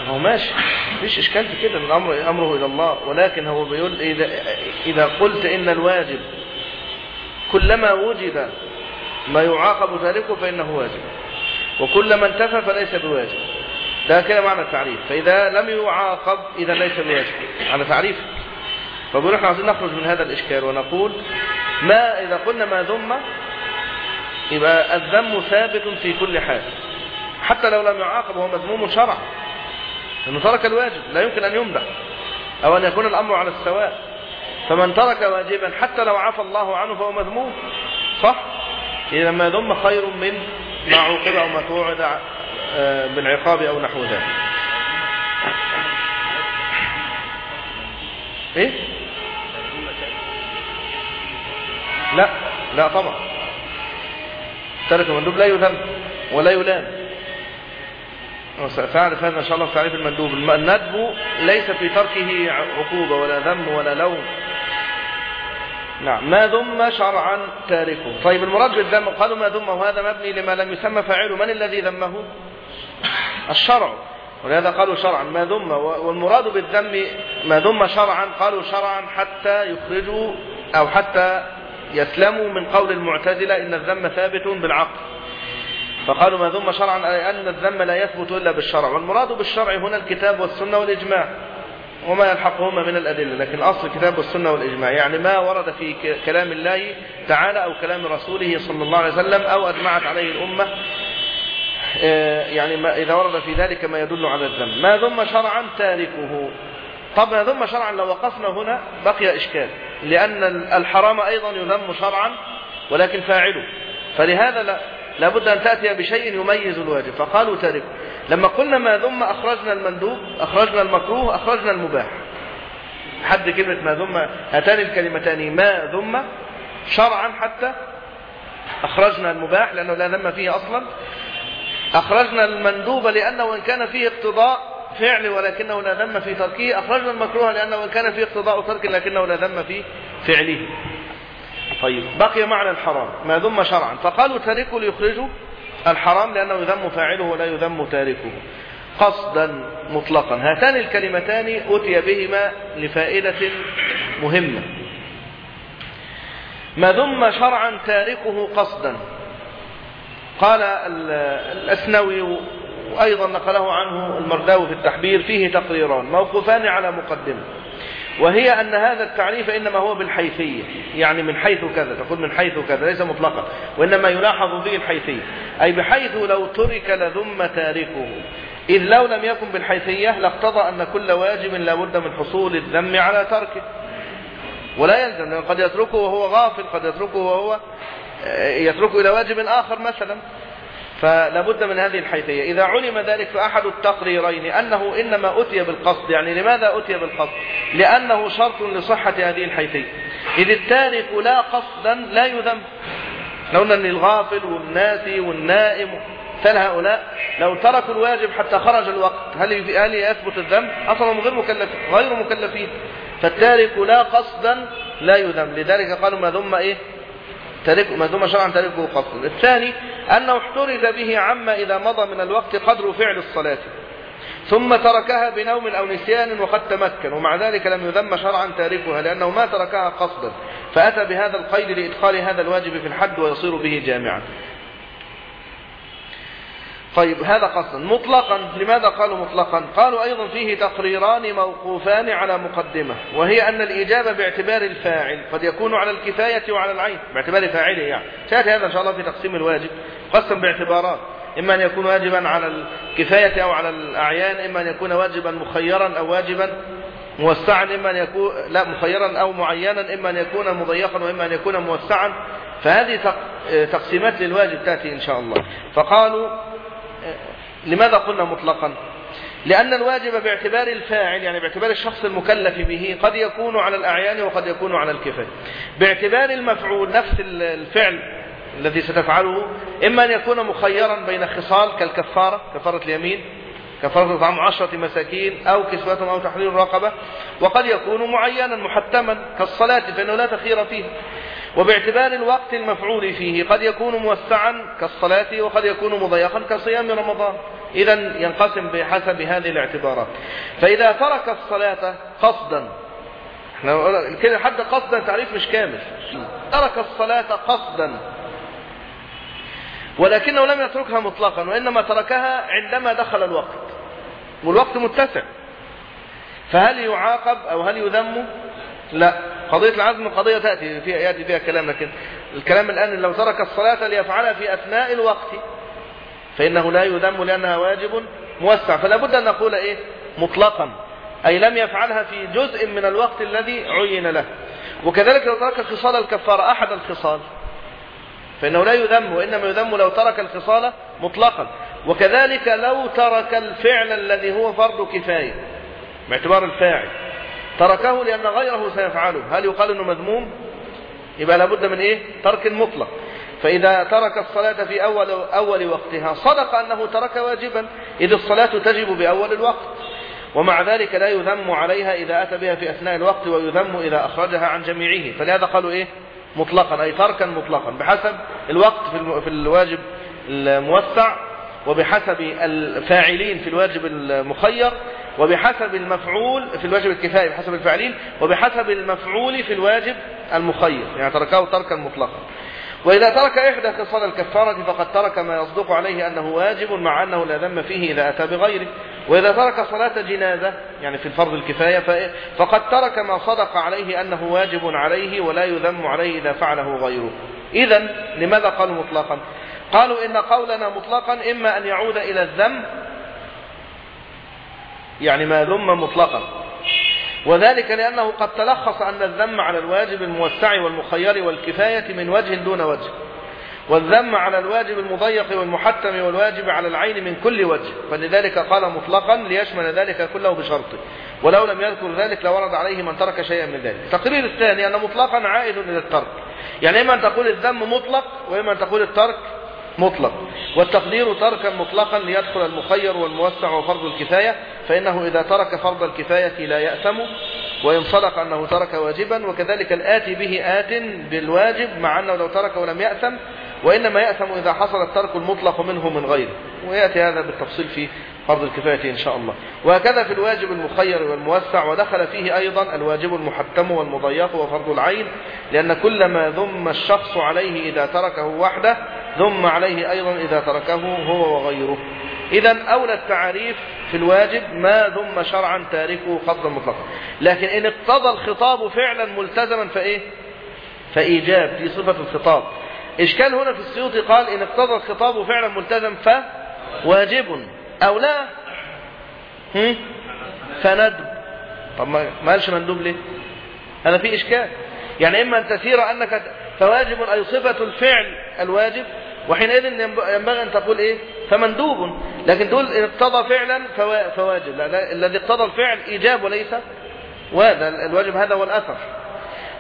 هو ماشي. مفيش إشكال في كده. الأمر أمره إلى الله. ولكن هو بيقول إذا, إذا قلت إن الواجب كلما وجد ما يعاقب تاركه فإنه واجب. وكلما انتفى فليس بواجب. ده كده معنى التعريف. فإذا لم يعاقب إذا ليس بواجب على تعريف. فبيقول إحنا عايزين نخرج من هذا الإشكال ونقول ما إذا قلنا ما ذم يبقى الذم ثابت في كل حال. حتى لو لم يعاقب هو مذموم شرعا. لأنه ترك الواجب لا يمكن أن يمدح أو أن يكون الأمر على السواء. فمن ترك واجبا حتى لو عفى الله عنه فهو مذموم. صح؟ إذا ما ذم خير من ما عوقب أو ما توعد بالعقاب أو نحو ذلك. إيه؟ لا لا طبعا. ترك المندوب لا يذم ولا يلام. سأعرف هذا إن شاء الله في تعريف المندوب. الندب ليس في تركه عقوبة ولا ذم ولا لوم. نعم. ما ذم شرعا تاركه. طيب المراد بالذم قالوا ما ذم وهذا مبني لما لم يسمى فاعله. من الذي ذمه؟ الشرع. ولهذا قالوا شرعا. ما ذم والمراد بالذم ما ذم شرعا قالوا شرعا حتى يخرجوا أو حتى يسلموا من قول المعتزلة إن الذم ثابت بالعقل. فقالوا ما ذم شرعا أي أن الذم لا يثبت إلا بالشرع. والمراد بالشرع هنا الكتاب والسنة والإجماع وما يلحقهما من الأدلة لكن أصل الكتاب والسنة والإجماع. يعني ما ورد في كلام الله تعالى أو كلام رسوله صلى الله عليه وسلم أو أجمعت عليه الأمة يعني ما إذا ورد في ذلك ما يدل على الذم ما ذم شرعا تاركه. طب ما ذم شرعا لو وقفنا هنا بقي إشكال. لأن الحرام أيضا يذم شرعا ولكن فاعله فلهذا لا لابد أن تأتي بشيء يميز الواجب. فقالوا تاركه لما قلنا ما ذم أخرجنا المندوب أخرجنا المكروه أخرجنا المباح. حد كلمة ما ذم هاتان الكلمتان. ما ذم شرعا حتى أخرجنا المباح لأنه لا ذم فيه أصلا. أخرجنا المندوب لأنه وإن كان فيه اقتضاء فعل ولكنه لا ذم في تركه. أخرجنا المكروه لأنه وإن كان فيه اقتضاء ترك لكنه لا ذم في فعله. طيب بقي معنى الحرام ما ذم شرعا. فقالوا تاركوا ليخرجوا الحرام لأنه يذم فاعله ولا يذم تاركه. قصدا مطلقا. هاتان الكلمتان أتي بهما لفائدة مهمة. ما ذم شرعا تاركه قصدا. قال الأسنوي وأيضا نقله عنه المرداوي في التحبير فيه تقريران موقوفان على مقدمة وهي أن هذا التعريف إنما هو بالحيثية يعني من حيث كذا تقول من حيث كذا ليس مطلقا وإنما يلاحظ به الحيثية أي بحيث لو ترك لذم تاركه إذ لو لم يكن بالحيثية لاقتضى أن كل واجب لابد من حصول الذم على تركه ولا يلزم قد يتركه وهو غافل قد يتركه وهو يتركه إلى واجب آخر مثلا. فلا بد من هذه الحيثية. إذا علم ذلك فأحد التقريرين أنه إنما أتي بالقصد يعني لماذا أتي بالقصد؟ لأنه شرط لصحة هذه الحيثية. إذ التارك لا قصدا لا يذم لو أن الغافل والناسي والنائم مثال هؤلاء لو تركوا الواجب حتى خرج الوقت هل هل يثبت الذنب؟ أصلا غير مكلفين غير مكلفين. فالتارك لا قصدا لا يذم لذلك قالوا ما ذم إيه؟ تارك ما ذم شرعا تاركه قصدا الثاني أنه احترز به عما إذا مضى من الوقت قدر فعل الصلاة. ثم تركها بنوم أو نسيان وقد تمكن. ومع ذلك لم يذم شرعا تاركها لأنه ما تركها قصدا. فأتى بهذا القيد لإدخال هذا الواجب في الحد ويصير به جامعا. طيب هذا قصدا مطلقا. لماذا قالوا مطلقا؟ قالوا أيضا فيه تقريران موقوفان على مقدمة وهي أن الإجابة باعتبار الفاعل قد يكون على الكفاية وعلى العين. باعتبار فاعله يعني. سيأتي هذا إن شاء الله في تقسيم الواجب. قسم باعتبارات. إما أن يكون واجبا على الكفاية أو على الأعيان إما أن يكون واجبا مخيرا أو واجبا موسعا إما أن يكون لا مخيرا أو معينا إما أن يكون مضيقا وإما أن يكون موسعا. فهذه تقسيمات للواجب تأتي إن شاء الله. فقالوا لماذا قلنا مطلقا؟ لأن الواجب باعتبار الفاعل يعني باعتبار الشخص المكلف به قد يكون على الأعيان وقد يكون على الكفاية باعتبار المفعول نفس الفعل الذي ستفعله إما أن يكون مخيرا بين خصال كالكفارة كفارة اليمين كفارة طعام عشرة مساكين أو كسوتهم أو تحرير رقبة وقد يكون معينا محتما كالصلاة فإنه لا تخير فيه. وباعتبار الوقت المفعول فيه قد يكون موسعا كالصلاة وقد يكون مضيقا كصيام رمضان. إذا ينقسم بحسب هذه الاعتبارات. فإذا ترك الصلاة قصدا كده حد قصدا تعريف مش كامل. ترك الصلاة قصدا ولكنه لم يتركها مطلقا وإنما تركها عندما دخل الوقت والوقت متسع. فهل يعاقب أو هل يذم؟ لا قضية العزم قضية تأتي فيها يأتي فيها كلام لكن الكلام الآن لو ترك الصلاة ليفعلها في أثناء الوقت فإنه لا يذم لأنها واجب موسع. فلا بد أن نقول إيه؟ مطلقا. أي لم يفعلها في جزء من الوقت الذي عين له. وكذلك لو ترك خصال الكفارة أحد الخصال فإنه لا يذم وإنما يذم لو ترك الخصال مطلقا. وكذلك لو ترك الفعل الذي هو فرض كفاية باعتبار الفاعل. تركه لأن غيره سيفعله. هل يقال أنه مذموم؟ يبقى لابد من إيه؟ ترك مطلق. فإذا ترك الصلاة في أول, أول وقتها صدق أنه ترك واجبا. إذ الصلاة تجب بأول الوقت. ومع ذلك لا يذم عليها إذا أتى بها في أثناء الوقت ويذم إذا أخرجها عن جميعه. فلهذا قالوا إيه؟ مطلقا أي تركا مطلقا. بحسب الوقت في الواجب الموسع وبحسب الفاعلين في الواجب المخير وبحسب المفعول في الواجب الكفائي بحسب الفاعلين وبحسب المفعول في الواجب المخير يعني تركه تركا مطلقا. وإذا ترك إحدى خصال الكفارة فقد ترك ما يصدق عليه أنه واجب مع أنه لا ذم فيه إذا أتى بغيره. وإذا ترك صلاة جنازة يعني في الفرض الكفاية فقد ترك ما صدق عليه أنه واجب عليه ولا يذم عليه إذا فعله غيره. إذا لماذا قالوا مطلقا؟ قالوا إن قولنا مطلقا إما أن يعود إلى الذم يعني ما ذم مطلقا. وذلك لأنه قد تلخص أن الذم على الواجب الموسع والمخير والكفاية من وجه دون وجه. والذم على الواجب المضيق والمحتم والواجب على العين من كل وجه. فلذلك قال مطلقا ليشمل ذلك كله بشرطه ولو لم يذكر ذلك لورد عليه من ترك شيئا من ذلك. التقرير الثاني أن مطلقا عائد إلى الترك يعني إما أن تقول الذم مطلق وإما أن تقول الترك مطلق. والتقدير تركا مطلقا ليدخل المخير والموسع وفرض الكفاية فإنه إذا ترك فرض الكفاية لا يأثم وإن صدق أنه ترك واجبا وكذلك الآتي به آت بالواجب مع أنه لو ترك ولم يأثم وإنما يأثم إذا حصل الترك المطلق منه من غيره ويأتي هذا بالتفصيل في فرض الكفاية إن شاء الله. وهكذا في الواجب المخير والموسع ودخل فيه أيضا الواجب المحتم والمضيق وفرض العين لأن كل ما ذم الشخص عليه إذا تركه وحده ذم عليه أيضا إذا تركه هو وغيره. إذا أولى التعريف في الواجب ما ذم شرعا تاركه قصدا مطلقا. لكن إن اقتضى الخطاب فعلا ملتزما فإيه؟ فإيجاب دي صفة الخطاب. إشكال هنا في السيوطي قال إن اقتضى الخطاب فعلا ملتزم فواجب. أو لا؟ فندب طب ما قالش مندوب ليه؟ هذا فيه إشكال. يعني إما أن تسير أنك فواجب أي صفة الفعل الواجب وحينئذ ينبغي أن تقول إيه؟ فمندوب. لكن تقول إن اقتضى فعلا فواجب. الذي اقتضى الفعل إيجاب وليس وهذا الواجب هذا هو الأثر.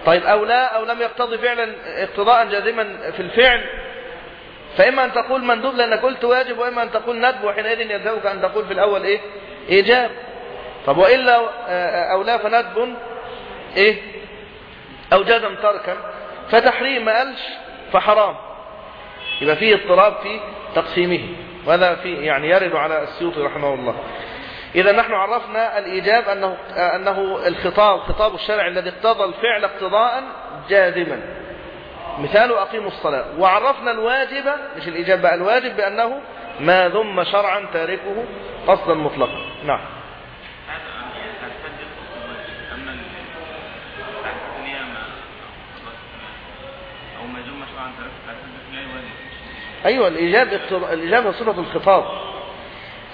طيب أو لا أو لم يقتضي فعلا اقتضاء جازما في الفعل فإما أن تقول مندوب لأنك قلت واجب وإما أن تقول ندب وحينئذ يلزمك أن تقول في الأول إيه؟ إيجاب. طب وإلا أو لا فندب إيه؟ أو جزم تركا فتحريم ما قالش فحرام. يبقى فيه اضطراب في تقسيمه. وهذا في يعني يرد على السيوطي رحمه الله. إذا نحن عرفنا الإيجاب أنه, أنه الخطاب خطاب الشرع الذي اقتضى الفعل اقتضاء جازما. مثال أقيموا الصلاة. وعرفنا الواجب مش الإيجاب بقى الواجب بأنه ما ذم شرعا تاركه قصدا مطلقا. نعم. أيوة الإيجاب الإيجاب صفة الخطاب.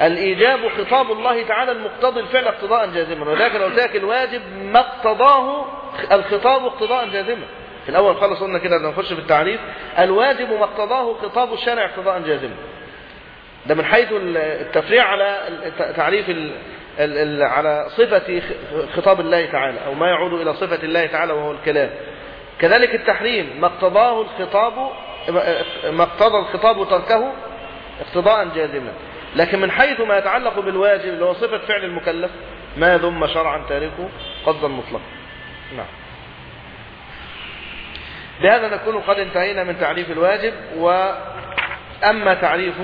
الإيجاب خطاب الله تعالى المقتضي الفعل اقتضاء جازما. ولكن لو لك الواجب ما اقتضاه الخطاب اقتضاء جازما. في الأول خالص قلنا كده لما نخش في التعريف. الواجب ما اقتضاه خطاب الشارع اقتضاء جازما ده من حيث التفريع على تعريف ال على صفة خطاب الله تعالى أو ما يعود إلى صفة الله تعالى وهو الكلام. كذلك التحريم ما اقتضاه الخطاب ما اقتضى الخطاب تركه اقتضاء جازما. لكن من حيث ما يتعلق بالواجب اللي هو صفة فعل المكلف ما ذم شرعا تاركه قصدا مطلقا. نعم. بهذا نكون قد انتهينا من تعريف الواجب وأما تعريف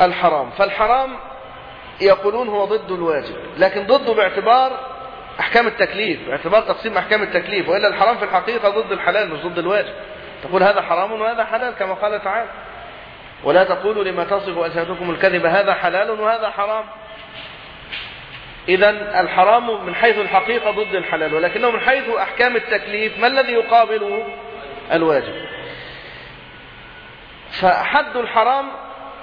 الحرام. فالحرام يقولون هو ضد الواجب لكن ضده باعتبار أحكام التكليف باعتبار تقسيم أحكام التكليف وإلا الحرام في الحقيقة ضد الحلال مش ضد الواجب. تقول هذا حرام وهذا حلال كما قال تعالى ولا تقولوا لما تصف ألسنتكم الكذب هذا حلال وهذا حرام. إذا الحرام من حيث الحقيقة ضد الحلال ولكنه من حيث أحكام التكليف ما الذي يقابله الواجب؟ فحد الحرام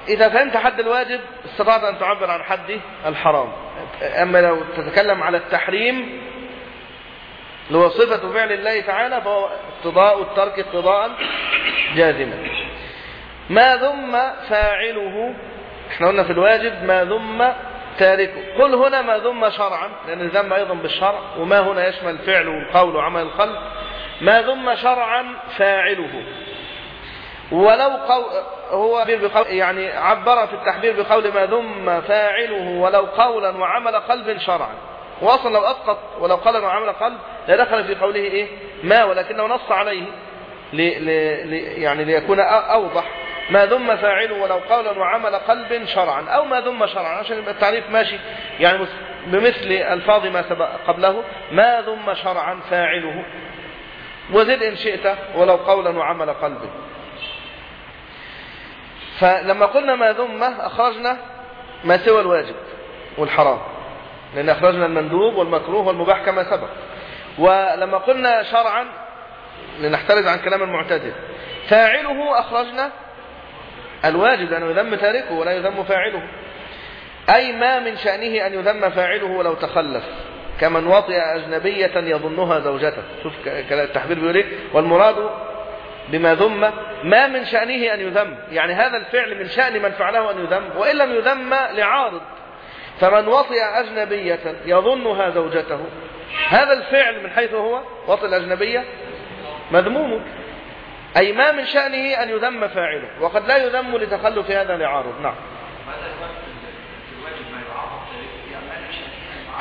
إذا فهمت حد الواجب استطعت أن تعبر عن حد الحرام. أما لو تتكلم على التحريم اللي هو صفة فعل الله تعالى فهو اقتضاء الترك اقتضاء جازما. ما ذم فاعله إحنا قلنا في الواجب ما ذم تاركه قل هنا ما ذم شرعا لأن الذم أيضا بالشرع وما هنا يشمل الفعل والقول وعمل القلب ما ذم شرعا فاعله. ولو قو... هو بقول يعني عبر في التحبير بقول ما ذم فاعله ولو قولا وعمل قلب شرعا. وأصلا لو أسقط ولو قال وعمل قلب لدخل في قوله إيه؟ ما ولكنه نص عليه لي لي يعني ليكون أوضح. ما ذم فاعله ولو قولا وعمل قلب شرعا. أو ما ذم شرعا عشان يبقى التعريف ماشي. يعني بمثل الفاظ ما سبق قبله. ما ذم شرعا فاعله. وزد إن شئت ولو قولا وعمل قلب. فلما قلنا ما ذم أخرجنا ما سوى الواجب والحرام. لأن أخرجنا المندوب والمكروه والمباح كما سبق. ولما قلنا شرعا لنحترز عن كلام المعتدل. فاعله أخرجنا الواجب أن يذم تاركه ولا يذم فاعله. أي ما من شأنه أن يذم فاعله ولو تخلف. كمن وطئ أجنبية يظنها زوجته. شوف التحبير بيقول إيه؟ والمراد بما ذم ما من شأنه أن يذم. يعني هذا الفعل من شأن من فعله أن يذم. وإن لم يذم لعارض. فمن وطئ أجنبية يظنها زوجته. هذا الفعل من حيث هو وطئ الأجنبية مذموم. أي ما من شأنه أن يذم فاعله وقد لا يذم لتخلف هذا لعارض. نعم.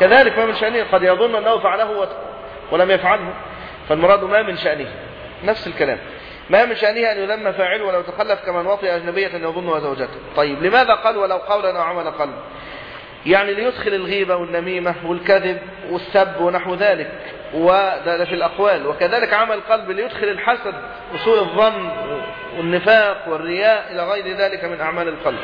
كذلك ما من شأنه قد يظن أنه فعله ولم يفعله فالمراد ما من شأنه. نفس الكلام. ما من شأنه أن يذم فاعله ولو تخلف كمن وطئ أجنبية يظنها زوجته. طيب لماذا قال ولو قولا أو عمل قلب يعني ليدخل الغيبة والنميمة والكذب والسب ونحو ذلك. وده في الأقوال. وكذلك عمل القلب ليدخل الحسد وسوء الظن والنفاق والرياء إلى غير ذلك من أعمال القلب.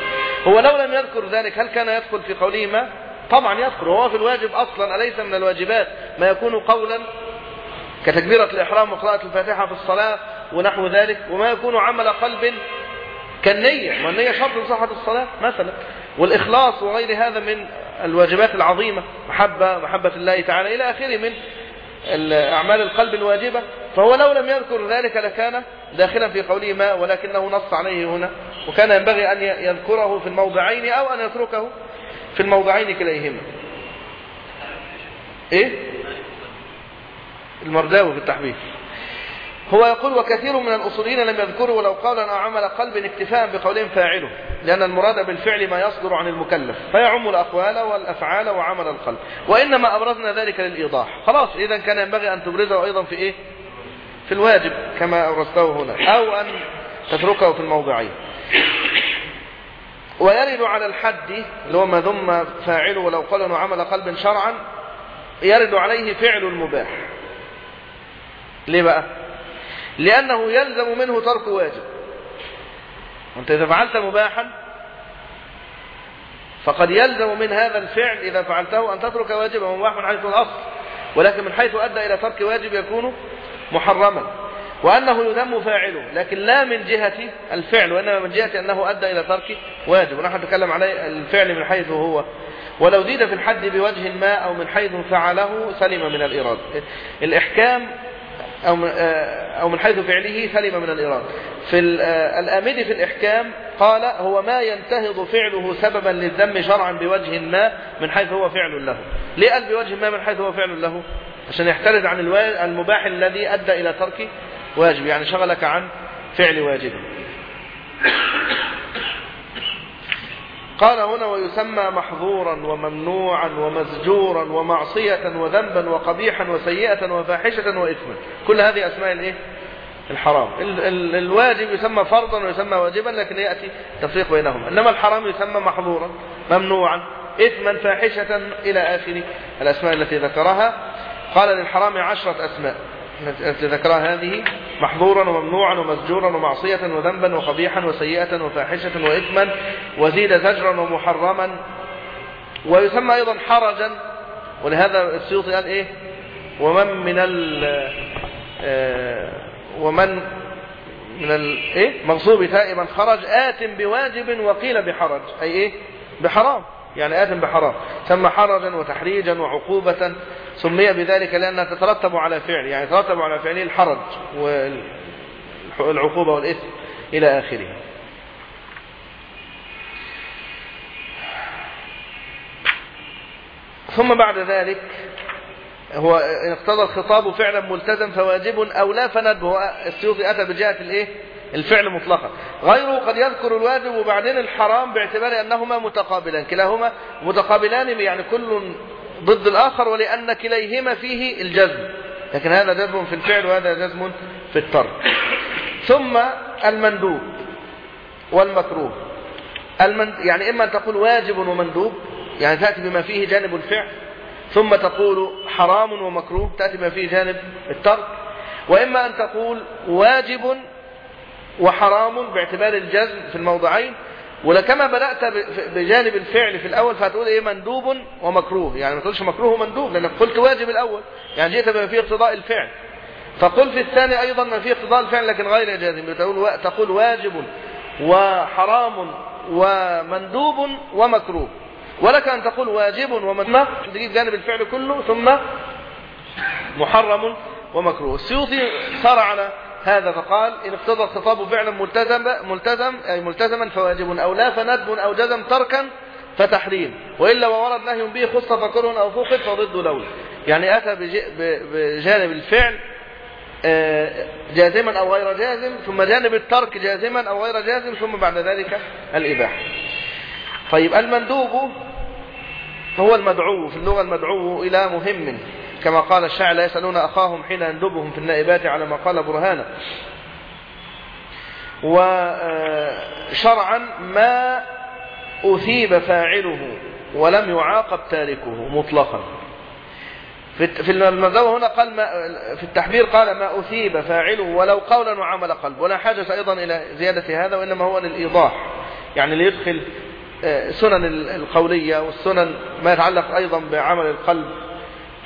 هو لو لم يذكر ذلك هل كان يدخل في قوله ما؟ طبعا يذكر. وهو في الواجب أصلا أليس من الواجبات؟ ما يكون قولا كتكبيرة الإحرام وقراءة الفاتحة في الصلاة ونحو ذلك. وما يكون عمل قلب كالنية والنية شرط لصحة الصلاة مثلا. والإخلاص وغير هذا من الواجبات العظيمة محبة محبة الله تعالى إلى آخره من أعمال القلب الواجبة فهو لو لم يذكر ذلك لكان داخلا في قوله ما ولكنه نص عليه هنا وكان ينبغي أن يذكره في الموضعين أو أن يتركه في الموضعين كليهما. إيه؟ المرداوي في التحبيب. هو يقول وكثير من الأصوليين لم يذكروا ولو قولا أو عمل قلب اكتفاء بقولهم فاعله لأن المراد بالفعل ما يصدر عن المكلف فيعم الأقوال والأفعال وعمل القلب وإنما أبرزنا ذلك للإيضاح. خلاص إذا كان ينبغي أن تبرزه أيضا في إيه؟ في الواجب كما أبرزته هنا أو أن تتركه في الموضعين. ويرد على الحد اللي هو ما ذم فاعله ولو قال أنه عمل قلب شرعا يرد عليه فعل المباح ليه بقى؟ لأنه يلزم منه ترك واجب. وأنت إذا فعلت مباحا فقد يلزم من هذا الفعل إذا فعلته أن تترك واجبا مباح من حيث الأصل. ولكن من حيث أدى إلى ترك واجب يكون محرما. وأنه يذم فاعله لكن لا من جهة الفعل وإنما من جهة أنه أدى إلى ترك واجب. ونحن نتكلم عليه الفعل من حيث هو. ولو زيد في الحد بوجه ما أو من حيث فعله سلم من الإرادة. الإحكام أو أو من حيث فعله سلم من الإرادة في الآمدي في الإحكام قال هو ما ينتهض فعله سببا للذم شرعا بوجه ما من حيث هو فعل له. ليه قال بوجه ما من حيث هو فعل له؟ عشان يحترز عن المباح الذي أدى إلى ترك واجب يعني شغلك عن فعل واجب. قال هنا ويسمى محظورا وممنوعا ومزجورا ومعصية وذنبا وقبيحا وسيئة وفاحشة وإثما. كل هذه أسماء الإيه؟ الحرام. ال ال الواجب يسمى فرضا ويسمى واجبا لكن يأتي تفريق بينهما. إنما الحرام يسمى محظورا ممنوعا إثما فاحشة إلى آخر الأسماء التي ذكرها. قال للحرام عشرة أسماء. ذكرها هذه محظورا وممنوعا ومسجورا ومعصية وذنبا وقبيحا وسيئة وفاحشة وإثما وزيد زجرا ومحرما ويسمى أيضا حرجا ولهذا السيوطي قال إيه؟ ومن من ال آه، ومن من ال إيه؟ مغصوب تائبا خرج آت بواجب وقيل بحرج. أي إيه؟ بحرام. يعني آت بحرام سمى حرجا وتحريجا وعقوبة سمي بذلك لأنها تترتب على فعل يعني تترتب على فعله الحرج والعقوبة والإثم إلى آخره. ثم بعد ذلك هو اقتضى الخطاب فعلا ملتزم فواجب أو لا فند هو السيوطي أتى بجهة الإيه؟ الفعل مطلقا. غيره قد يذكر الواجب وبعدين الحرام باعتبار أنهما متقابلان. كلاهما متقابلان يعني كل ضد الآخر ولأن كليهما فيه الجزم. لكن هذا جزم في الفعل وهذا جزم في الترك. ثم المندوب والمكروه. المند... يعني إما أن تقول واجب ومندوب يعني تأتي بما فيه جانب الفعل ثم تقول حرام ومكروه تأتي بما فيه جانب الترك. وإما أن تقول واجب وحرام باعتبار الجزم في الموضعين. ولكما بدأت بجانب الفعل في الأول فهتقول إيه؟ مندوب ومكروه. يعني ما تقولش مكروه ومندوب لأنك قلت واجب الأول. يعني جئت بما فيه اقتضاء الفعل. فقل في الثاني أيضا ما فيه اقتضاء الفعل لكن غير جازم. تقول, تقول واجب وحرام ومندوب ومكروه. ولك أن تقول واجب ومندوب. تجيب جانب الفعل كله ثم محرم ومكروه. السيوطي صار على هذا فقال إن اقتضى الخطاب فعلا ملتزم ملتزم أي ملتزما فواجب أو لا فندب أو جزم تركا فتحريم. وإلا وورد نهي به خص فكره أو فوقت فضد لولا يعني أتى بجانب الفعل آه، جازما أو غير جازم ثم جانب الترك جازما أو غير جازم ثم بعد ذلك الإباحة. طيب المندوب هو المدعو في اللغة المدعو إلى مهم. كما قال الشاعر لا يسألون أخاهم حين يندبهم في النائبات على ما قال برهانا وشرعا ما أثيب فاعله ولم يعاقب تاركه مطلقا. في المزاوة هنا قال ما في التحبير قال ما أثيب فاعله ولو قولا وعمل قلب. ولا حاجة أيضا إلى زيادة هذا وإنما هو للإيضاح. يعني ليدخل آه، سنن القولية والسنن ما يتعلق أيضا بعمل القلب.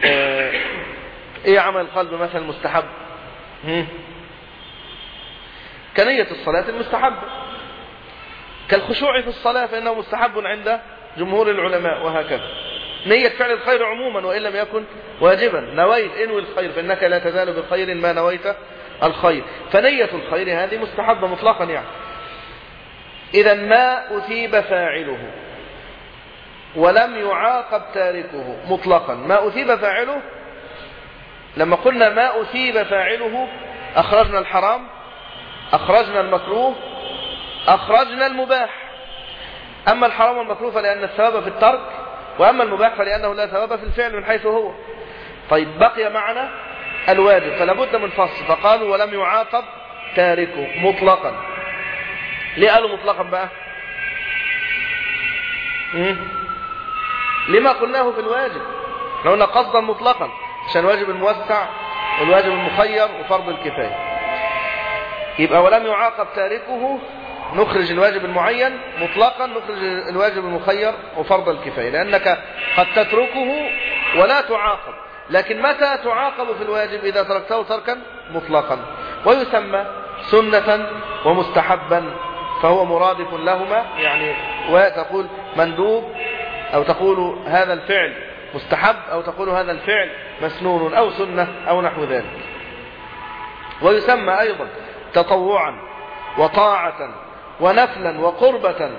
إيه عمل القلب مثلا مستحب؟ كنية الصلاة المستحبة كالخشوع في الصلاة فإنه مستحب عند جمهور العلماء وهكذا. نية فعل الخير عموما وإن لم يكن واجبا. نويت انوي الخير فإنك لا تزال بخير ما نويت الخير. فنية الخير هذه مستحبة مطلقا يعني. إذا ما أثيب فاعله. ولم يعاقب تاركه مطلقا. ما أثيب فاعله؟ لما قلنا ما أثيب فاعله أخرجنا الحرام أخرجنا المكروه أخرجنا المباح. أما الحرام والمكروه فلأن الثواب في الترك وأما المباح فلأنه لا ثواب في الفعل من حيث هو. طيب بقي معنا الواجب فلا بد من فصل. فقالوا ولم يعاقب تاركه مطلقا. ليه قالوا مطلقا بقى؟ لما قلناه في الواجب؟ لو قلنا قصدا مطلقا عشان الواجب الموسع والواجب المخير وفرض الكفاية. يبقى ولم يعاقب تاركه نخرج الواجب المعين مطلقا نخرج الواجب المخير وفرض الكفاية. لأنك قد تتركه ولا تعاقب. لكن متى تعاقب في الواجب؟ إذا تركته تركا مطلقا. ويسمى سنة ومستحبا فهو مرادف لهما يعني وتقول مندوب أو تقول هذا الفعل مستحب أو تقول هذا الفعل مسنون أو سنة أو نحو ذلك. ويسمى أيضا تطوعا وطاعة ونفلا وقربة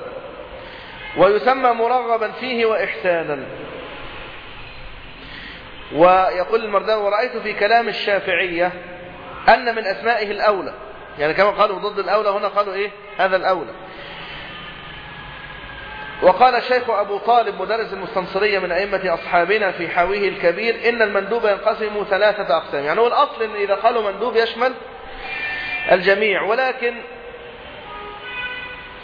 ويسمى مرغبا فيه وإحسانا. ويقول المرداوي ورأيت في كلام الشافعية أن من أسمائه الأولى. يعني كما قالوا ضد الأولى هنا قالوا إيه؟ هذا الأولى. وقال الشيخ أبو طالب مدرس المستنصرية من أئمة أصحابنا في حاويه الكبير إن المندوب ينقسم ثلاثة أقسام. يعني هو الأصل إن إذا قالوا مندوب يشمل الجميع ولكن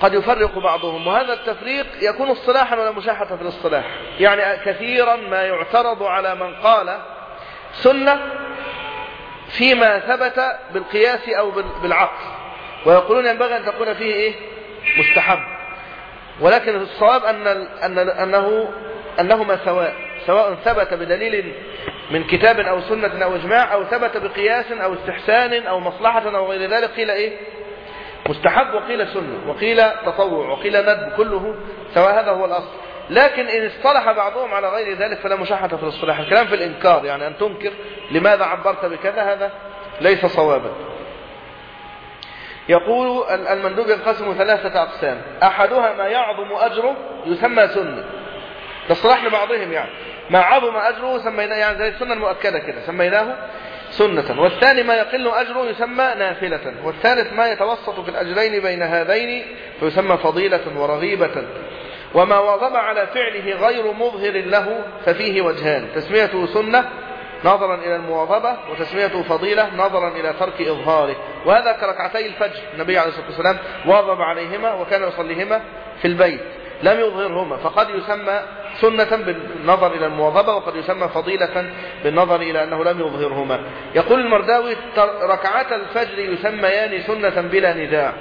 قد يفرق بعضهم وهذا التفريق يكون اصطلاحا ولا مشاحة في الاصطلاح؟ يعني كثيرا ما يعترض على من قال سنة فيما ثبت بالقياس أو بالعقل. ويقولون ينبغي أن تكون فيه إيه؟ مستحب. ولكن الصواب أن أن أنه أنهما سواء سواء ثبت بدليل من كتاب أو سنة أو إجماع أو ثبت بقياس أو استحسان أو مصلحة أو غير ذلك قيل إيه؟ مستحب وقيل سنة وقيل تطوع وقيل ندب كله سواء هذا هو الأصل. لكن إن اصطلح بعضهم على غير ذلك فلا مشاحة في الاصطلاح. الكلام في الإنكار يعني أن تنكر لماذا عبرت بكذا هذا ليس صوابا. يقول المندوب ينقسم ثلاثة أقسام. أحدها ما يعظم أجره يسمى سنة اصطلاح لبعضهم يعني. ما عظم أجره سميناه يعني زي السنة المؤكدة كده سميناه سنة. والثاني ما يقل أجره يسمى نافلة. والثالث ما يتوسط في الأجرين بين هذين فيسمى فضيلة ورغيبة. وما واظب على فعله غير مظهر له ففيه وجهان. تسميته سنة نظرا إلى المواظبة وتسميته فضيلة نظرا إلى ترك إظهاره. وهذا كركعتي الفجر النبي عليه الصلاة والسلام واظب عليهما وكان يصليهما في البيت. لم يظهرهما فقد يسمى سنة بالنظر إلى المواظبة وقد يسمى فضيلة بالنظر إلى أنه لم يظهرهما. يقول المرداوي ركعات الفجر يسميان سنة بلا نزاع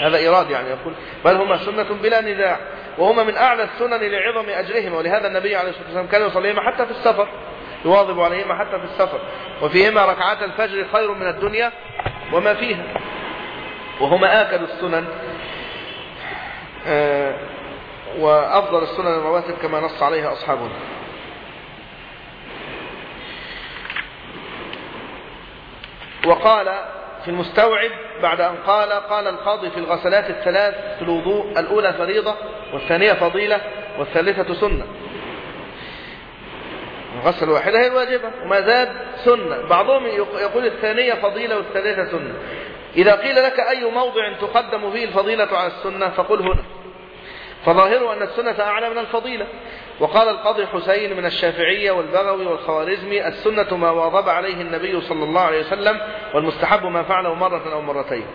هذا إيراد يعني يقول بل هما سنة بلا نزاع وهما من أعلى السنن لعظم أجرهما ولهذا النبي عليه الصلاة والسلام كان يصليهما حتى في السفر. يواظب عليهما حتى في السفر. وفيهما ركعات الفجر خير من الدنيا وما فيها. وهما آكد السنن. آه وأفضل السنن الرواتب كما نص عليها أصحابنا. وقال في المستوعب بعد أن قال قال القاضي في الغسلات الثلاث في الوضوء الأولى فريضة والثانية فضيلة والثالثة سنة. الغسل الواحدة هي الواجبة. وما زاد سنة. بعضهم يقول الثانية فضيلة والثالثة سنة. إذا قيل لك أي موضع تقدم فيه الفضيلة على السنة فقل هنا. فظاهره أن السنة أعلى من الفضيلة. وقال القاضي حسين من الشافعية والبغوي والخوارزمي السنة ما واظب عليه النبي صلى الله عليه وسلم والمستحب ما فعله مرة أو مرتين.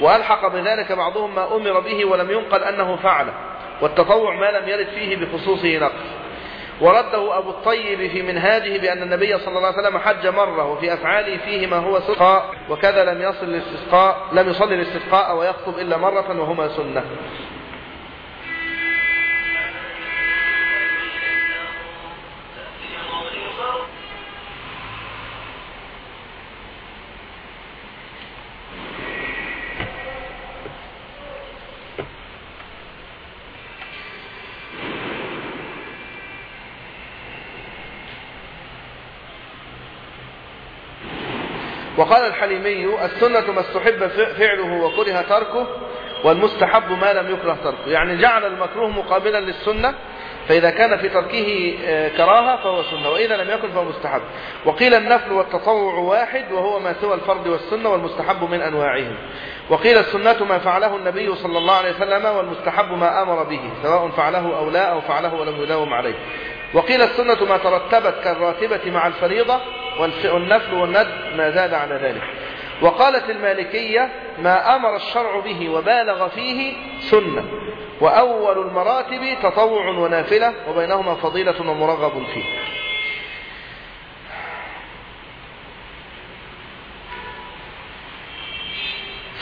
وألحق بذلك بعضهم ما أمر به ولم ينقل أنه فعله. والتطوع ما لم يرد فيه بخصوصه نقل. ورده أبو الطيب في منهاجه بأن النبي صلى الله عليه وسلم حج مرة وفي أفعاله فيه ما هو سقاء وكذا لم يصل لم يصلي الاستسقاء ويخطب إلا مرة وهما سنة. وقال الحليمي السنة ما استحب فعله وكره تركه والمستحب ما لم يكره تركه. يعني جعل المكروه مقابلا للسنة فإذا كان في تركه آه، كراهة فهو سنة وإذا لم يكن فهو مستحب. وقيل النفل والتطوع واحد وهو ما سوى الفرد والسنة والمستحب من أنواعهم. وقيل السنة ما فعله النبي صلى الله عليه وسلم والمستحب ما أمر به سواء فعله أو لا أو فعله ولم يداوم عليه. وقيل السنة ما ترتبت كالراتبة مع الفريضة والنفل والند ما زاد على ذلك. وقالت المالكية ما أمر الشرع به وبالغ فيه سنة. وأول المراتب تطوع ونافلة وبينهما فضيلة ومرغب فيه.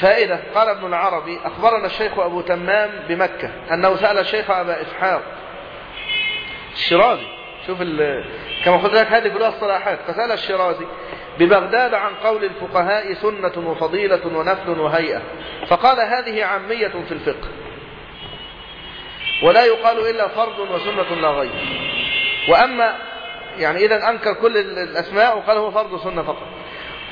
فائدة قال ابن العربي أخبرنا الشيخ أبو تمام بمكة أنه سأل الشيخ أبا إسحاق الشرازي شوف كما قلت لك هذه كلها الصلاحات فسأل الشرازي ببغداد عن قول الفقهاء سنة وفضيلة ونفل وهيئة. فقال هذه عامية في الفقه. ولا يقال إلا فرض وسنة لا غير. وأما يعني إذا أنكر كل الأسماء وقال هو فرض سنة فقط.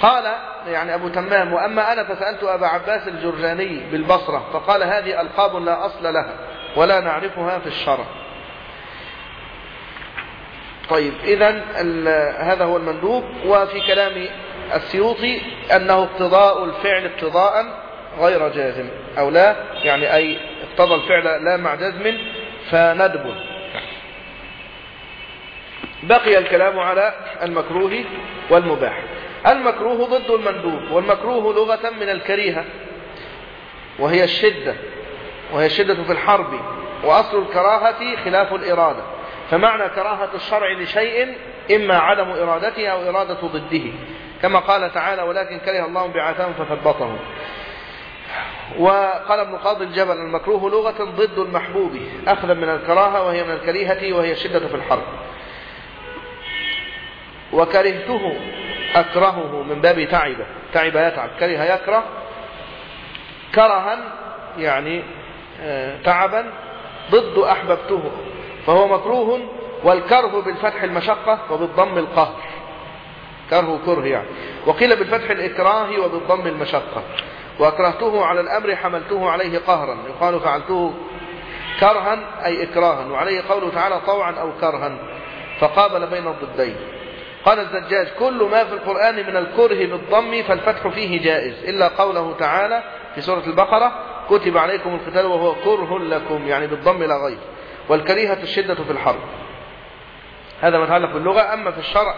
قال يعني أبو تمام وأما أنا فسألت أبا عباس الجرجاني بالبصرة فقال هذه ألقاب لا أصل لها ولا نعرفها في الشرع. طيب إذا هذا هو المندوب وفي كلام السيوطي أنه اقتضاء الفعل اقتضاء غير جازم أو لا يعني أي اقتضى الفعل لا مع جزم فندب. بقي الكلام على المكروه والمباح. المكروه ضد المندوب والمكروه لغة من الكريهة وهي الشدة وهي الشدة في الحرب وأصل الكراهة خلاف الإرادة. فمعنى كراهة الشرع لشيء إما عدم إرادته أو إرادة ضده. كما قال تعالى ولكن كره الله بعثهم فثبطهم. وقال ابن قاضي الجبل المكروه لغة ضد المحبوب أخذا من الكراهة وهي من الكريهة وهي الشدة في الحرب. وكرهته أكرهه من باب تعب تعب يتعب. كره يكره كرها يعني آه، تعبا ضد أحببته. فهو مكروه والكره بالفتح المشقة وبالضم القهر. كره كره يعني. وقيل بالفتح الإكراه وبالضم المشقة. وأكرهته على الأمر حملته عليه قهرا. يقال فعلته كرها أي إكراها. وعليه قوله تعالى طوعا أو كرها. فقابل بين الضدين. قال الزجاج كل ما في القرآن من الكره بالضم فالفتح فيه جائز. إلا قوله تعالى في سورة البقرة كتب عليكم القتال وهو كره لكم. يعني بالضم لا غير والكريهة الشدة في الحرب. هذا ما يتعلق باللغة أما في الشرع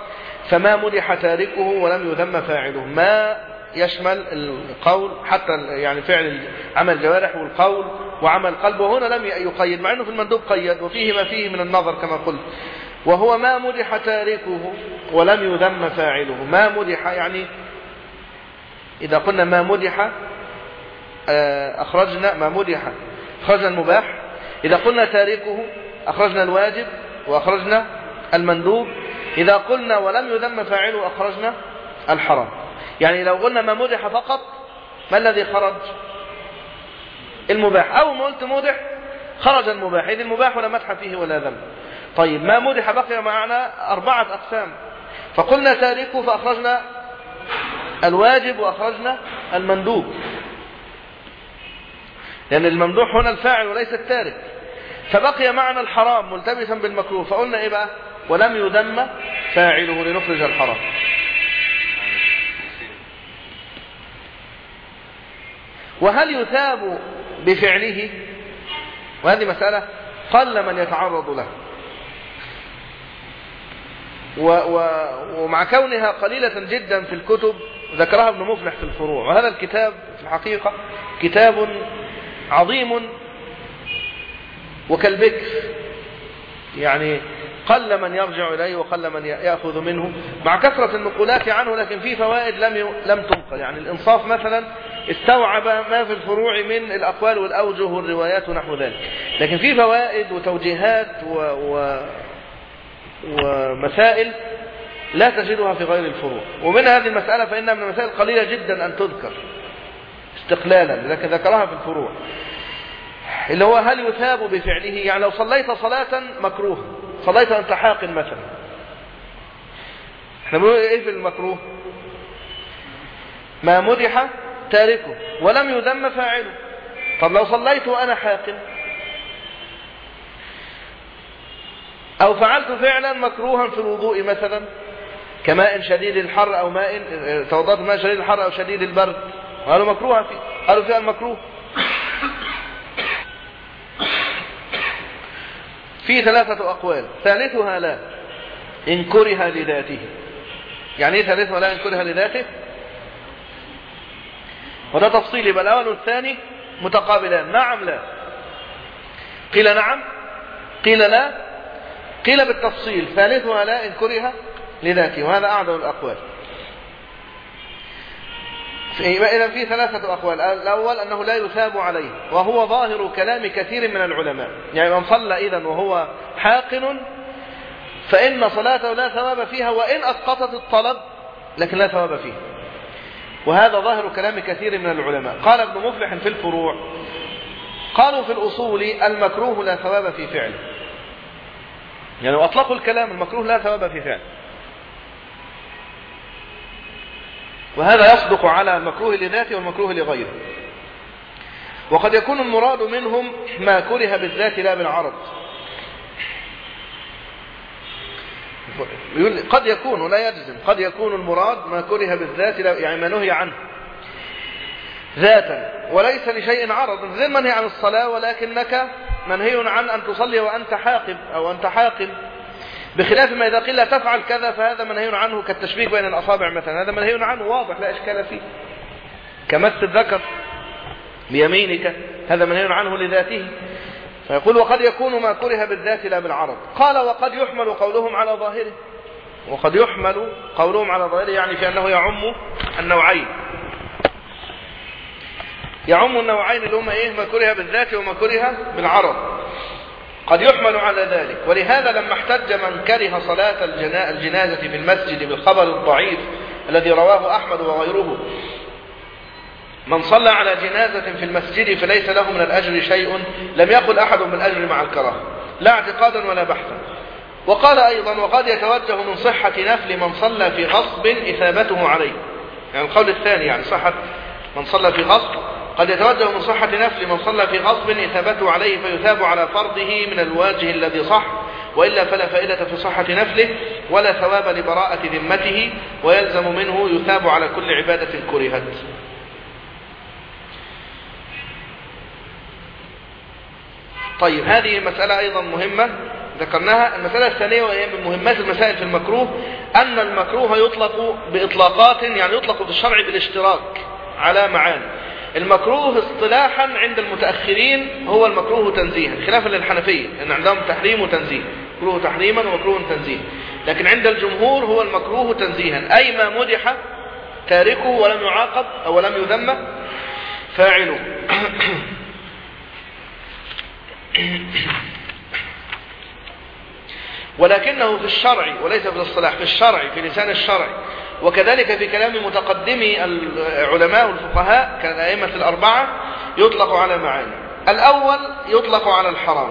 فما مدح تاركه ولم يذم فاعله. ما يشمل القول حتى يعني فعل عمل الجوارح والقول وعمل قلب وهنا لم يقيد مع أنه في المندوب قيد وفيه ما فيه من النظر كما قلت. وهو ما مدح تاركه ولم يذم فاعله. ما مدح يعني إذا قلنا ما مدح آه، أخرجنا ما مدح. أخرجنا المباح. إذا قلنا تاركه أخرجنا الواجب وأخرجنا المندوب. إذا قلنا ولم يذم فاعله أخرجنا الحرام. يعني لو قلنا ما مدح فقط ما الذي خرج؟ المباح. أو ما قلت مدح خرج المباح. إذ المباح ولا مدح فيه ولا ذم. طيب ما مدح بقي معنا أربعة أقسام. فقلنا تاركه فأخرجنا الواجب وأخرجنا المندوب. لأن الممدوح هنا الفاعل وليس التارك. فبقي معنا الحرام ملتبسا بالمكروه فقلنا إيه بقى؟ ولم يذم فاعله لنخرج الحرام. وهل يثاب بفعله؟ وهذه مسألة قل من يتعرض له. و و ومع كونها قليلة جدا في الكتب ذكرها ابن مفلح في الفروع. وهذا الكتاب في الحقيقة كتاب عظيم وكالبكر. يعني قل من يرجع إليه وقل من يأخذ منه مع كثرة النقولات عنه لكن في فوائد لم لم تنقل. يعني الإنصاف مثلا استوعب ما في الفروع من الأقوال والأوجه والروايات ونحو ذلك. لكن في فوائد وتوجيهات و... و... ومسائل لا تجدها في غير الفروع. ومن هذه المسألة فإنها من المسائل قليلة جدا أن تذكر استقلالا لكن ذكرها في الفروع. اللي هو هل يثاب بفعله؟ يعني لو صليت صلاة مكروه. صليت أنت حاق مثلا. إحنا بنقول إيه في المكروه؟ ما مدح تاركه ولم يذم فاعله. طب لو صليت وأنا حاقن أو فعلت فعلا مكروها في الوضوء مثلا. كماء شديد الحر أو ماء توضأت ماء شديد الحر أو شديد البرد. قالوا مكروها فيه قالوا فيها المكروه في ثلاثة أقوال. ثالثها لا إن كره لذاته. يعني إيه ثالثها لا إن كره لذاته؟ وده تفصيل. يبقى الأول والثاني متقابلان. نعم لا. قيل نعم قيل لا قيل بالتفصيل. ثالثها لا إن كره لذاته. وهذا أعظم الأقوال. إذا في ثلاثة أقوال. الأول أنه لا يثاب عليه وهو ظاهر كلام كثير من العلماء. يعني من صلى إذا وهو حاقن فإن صلاته لا ثواب فيها وإن أسقطت الطلب لكن لا ثواب فيها وهذا ظاهر كلام كثير من العلماء. قال ابن مفلح في الفروع قالوا في الأصول المكروه لا ثواب في فعله. يعني أطلقوا الكلام المكروه لا ثواب في فعله. وهذا يصدق على المكروه لذاته والمكروه لغيره. وقد يكون المراد منهم ما كره بالذات لا بالعرض. قد يكون ولا يجزم. قد يكون المراد ما كره بالذات يعني ما نهي عنه. ذاتا وليس لشيء عرض. غير منهي عن الصلاة ولكنك منهي عن أن تصلي وأنت حاقب أو أنت حاقب بخلاف ما إذا قيل لا تفعل كذا فهذا منهي عنه كالتشبيه بين الأصابع مثلا. هذا منهي عنه واضح لا إشكال فيه. كمس الذكر بيمينك هذا منهي عنه لذاته. فيقول وقد يكون ما كره بالذات لا بالعرض. قال وقد يحمل قولهم على ظاهره. وقد يحمل قولهم على ظاهره يعني في أنه يعم النوعين. يعم النوعين اللي هما إيه؟ ما كره بالذات وما كره بالعرض. قد يحمل على ذلك. ولهذا لما احتج من كره صلاة الجنازة في المسجد بالخبر الضعيف الذي رواه أحمد وغيره من صلى على جنازة في المسجد فليس له من الأجر شيء لم يقل أحد من الأجر مع الكراهة. لا اعتقادا ولا بحثا. وقال أيضا وقد يتوجه من صحة نفل من صلى في غصب إثابته عليه. يعني القول الثاني يعني صحة من صلى في غصب قد يتوجه من صحة نفل من صلى في غصب إثابته عليه فيثاب على فرضه من الواجه الذي صح وإلا فلا فائدة في صحة نفله ولا ثواب لبراءة ذمته ويلزم منه يثاب على كل عبادة كرهت. طيب هذه مسألة أيضا مهمة ذكرناها. المسألة الثانية وهي من مهمات المسائل في المكروه أن المكروه يطلق بإطلاقات يعني يطلق في الشرع بالاشتراك على معاني. المكروه اصطلاحا عند المتأخرين هو المكروه تنزيها. خلافا للحنفية ان عندهم تحريم وتنزيه. مكروه تحريما ومكروه تنزيها لكن عند الجمهور هو المكروه تنزيها. أي ما مدح تاركه ولم يعاقب أو لم يذم فاعله ولكنه في الشرع وليس في الاصطلاح في الشرع في لسان الشرع وكذلك في كلام متقدمي العلماء والفقهاء كالأئمة الأربعة يطلق على معاني. الأول يطلق على الحرام.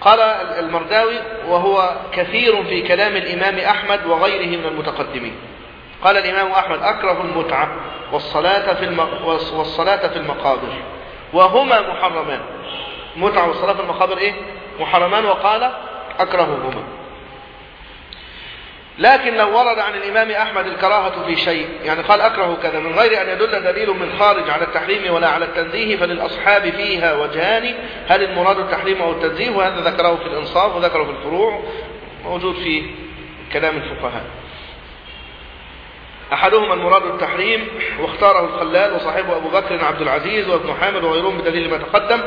قال المرداوي وهو كثير في كلام الإمام أحمد وغيره من المتقدمين. قال الإمام أحمد أكره المتعة والصلاة في, والصلاة في المقابر. وهما محرمان. متعة والصلاة في المقابر إيه؟ محرمان وقال أكرههما. لكن لو ورد عن الإمام أحمد الكراهة في شيء يعني قال أكره كذا من غير أن يدل دليل من خارج على التحريم ولا على التنزيه فللأصحاب فيها وجهان هل المراد التحريم أو التنزيه؟ وهذا ذكره في الإنصاف وذكره في الفروع موجود في كلام الفقهاء. أحدهما المراد التحريم واختاره الخلال وصاحبه أبو بكر عبد العزيز وابن حامد وغيرهم بدليل ما تقدم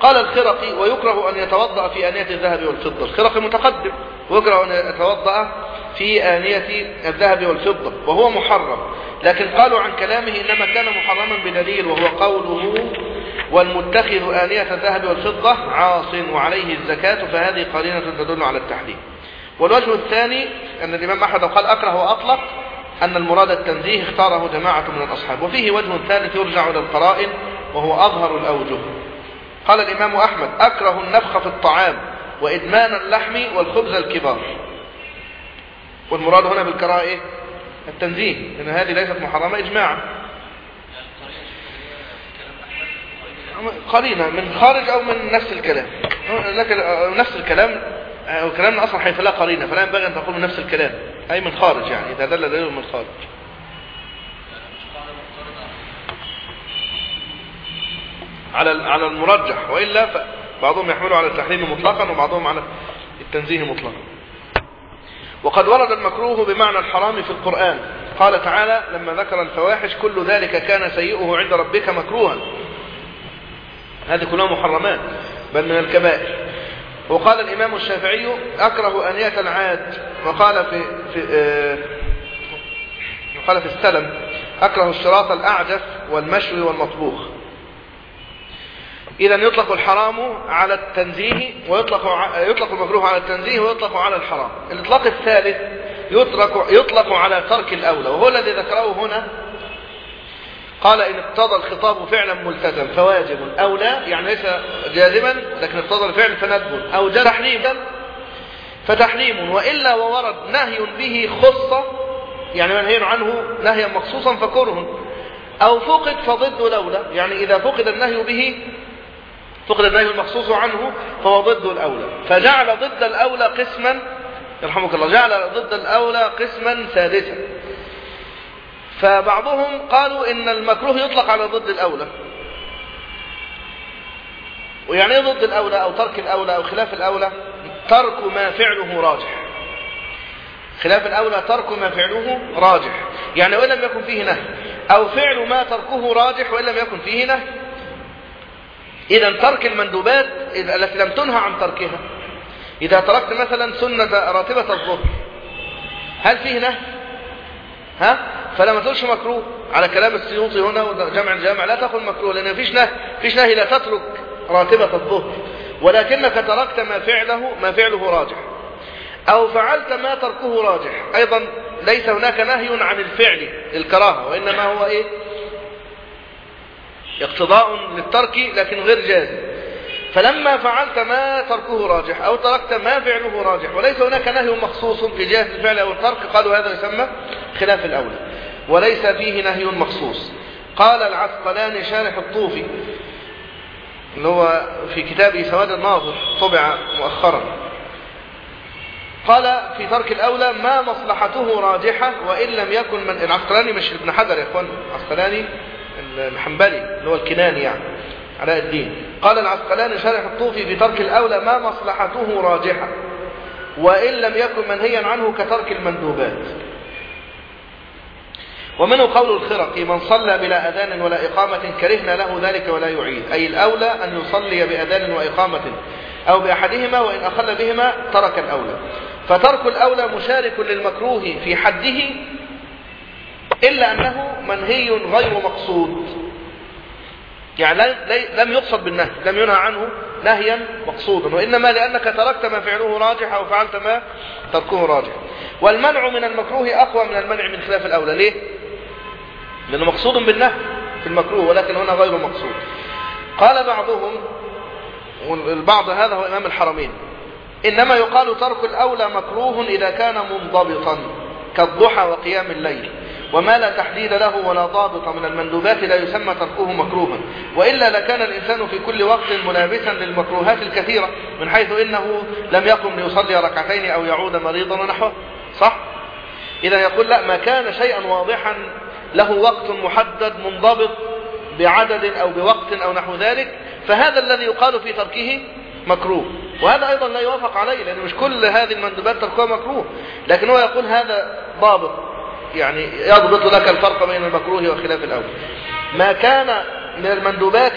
قال الخرقي ويكره أن يتوضأ في آنية الذهب والفضة. الخرقي متقدم ويكره أن يتوضأ في آنية الذهب والفضة وهو محرم. لكن قالوا عن كلامه إنما كان محرما بدليل وهو قوله والمتخذ آنية الذهب والفضة عاص وعليه الزكاة فهذه قرينة تدل على التحريم. والوجه الثاني أن الإمام أحمد قال أكره وأطلق أن المراد التنزيه اختاره جماعة من الأصحاب. وفيه وجه ثالث يرجع إلى القرائن وهو أظهر الأوجه. قال الإمام أحمد أكره النفخ في الطعام وإدمان اللحم والخبز الكبار. والمراد هنا بالكراهة إيه؟ التنزيه لأن هذه ليست محرمة إجماعا. قرينة من خارج أو من نفس الكلام. لكن نفس الكلام وكلامنا أصلا حيث لا قرينة فلا ينبغي أن تقول من نفس الكلام. أي من خارج يعني إذا دل دليل من خارج. على على المرجح وإلا بعضهم يحمله على التحريم مطلقا وبعضهم على التنزيه مطلقا. وقد ورد المكروه بمعنى الحرام في القرآن. قال تعالى لما ذكر الفواحش كل ذلك كان سيئه عند ربك مكروها. هذه كلها محرمات بل من الكبائر. وقال الإمام الشافعي أكره أنية العاد وقال في, في آه وقال في السلم أكره الشراط الأعجف والمشوي والمطبوخ. إذا يطلق الحرام على التنزيه ويطلق يطلق المكروه على التنزيه ويطلق على الحرام. الإطلاق الثالث يطلق يطلق على ترك الأولى وهو الذي ذكره هنا. قال إن اقتضى الخطاب فعلا ملتزم فواجب. أو لا يعني ليس جازما لكن اقتضى الفعل فندب أو جاء تحريما فتحريم. وإلا وورد نهي به خصة يعني منهي عنه نهيا مخصوصا فكره أو فقد فضد لولا يعني إذا فقد النهي به فقد النهي المخصوص عنه فهو ضد الأولى. فجعل ضد الأولى قسما يرحمك الله جعل ضد الأولى قسما سادسا فبعضهم قالوا إن المكروه يطلق على ضد الأولى. ويعني إيه ضد الأولى أو ترك الأولى أو خلاف الأولى؟ ترك ما فعله راجح. خلاف الأولى ترك ما فعله راجح. يعني وإن لم يكن فيه نهي. أو فعل ما تركه راجح وإن لم يكن فيه نهي. إذا ترك المندوبات التي لم تنهى عن تركها. إذا تركت مثلا سنة راتبة الظهر هل فيه نهي؟ ها؟ فلا ما تقولش مكروه. على كلام السيوطي هنا وجمع الجامع لا تقول مكروه لأن فيش نهي فيش نهي لا تترك راتبة الظهر. ولكنك تركت ما فعله ما فعله راجح. أو فعلت ما تركه راجح. أيضا ليس هناك نهي عن الفعل الكراهة وإنما هو إيه؟ اقتضاء للترك لكن غير جازم فلما فعلت ما تركه راجح أو تركت ما فعله راجح وليس هناك نهي مخصوص في جهة الفعل أو الترك قالوا هذا يسمى خلاف الأولى وليس فيه نهي مخصوص. قال العسقلاني شارح الطوفي اللي هو في كتابه سواد الناظر طبع مؤخرا. قال في ترك الأولى ما مصلحته راجحة وإن لم يكن من العسقلاني مش ابن حجر يا إخوان العسقلاني الحنبلي اللي هو الكناني يعني علاء الدين. قال العسقلاني شارح الطوفي في ترك الأولى ما مصلحته راجحة وإن لم يكن منهيا عنه كترك المندوبات. ومنه قول الخرقي من صلى بلا أذان ولا إقامة كرهنا له ذلك ولا يعيد. أي الأولى أن يصلي بأذان وإقامة أو بأحدهما وإن أخل بهما ترك الأولى. فترك الأولى مشارك للمكروه في حده إلا أنه منهي غير مقصود. يعني لم يقصد بالنهي لم ينهى عنه نهيا مقصودا وإنما لأنك تركت ما فعله راجح أو فعلت ما تركه راجح. والمنع من المكروه أقوى من المنع من خلاف الأولى. ليه؟ لأنه مقصود بالنهي في المكروه ولكن هنا غير مقصود. قال بعضهم والبعض هذا هو إمام الحرمين إنما يقال ترك الأولى مكروه إذا كان منضبطا كالضحى وقيام الليل. وما لا تحديد له ولا ضابط من المندوبات لا يسمى تركه مكروها. وإلا لكان الإنسان في كل وقت ملابسا للمكروهات الكثيرة من حيث إنه لم يقم ليصلي ركعتين أو يعود مريضا ونحوه. صح؟ إذا يقول لا ما كان شيئا واضحا له وقت محدد منضبط بعدد أو بوقت أو نحو ذلك فهذا الذي يقال في تركه مكروه. وهذا أيضا لا يوافق عليه لأن مش كل هذه المندوبات تركها مكروه. لكن هو يقول هذا ضابط. يعني يضبط لك الفرق بين المكروه وخلاف الأول. ما كان من المندوبات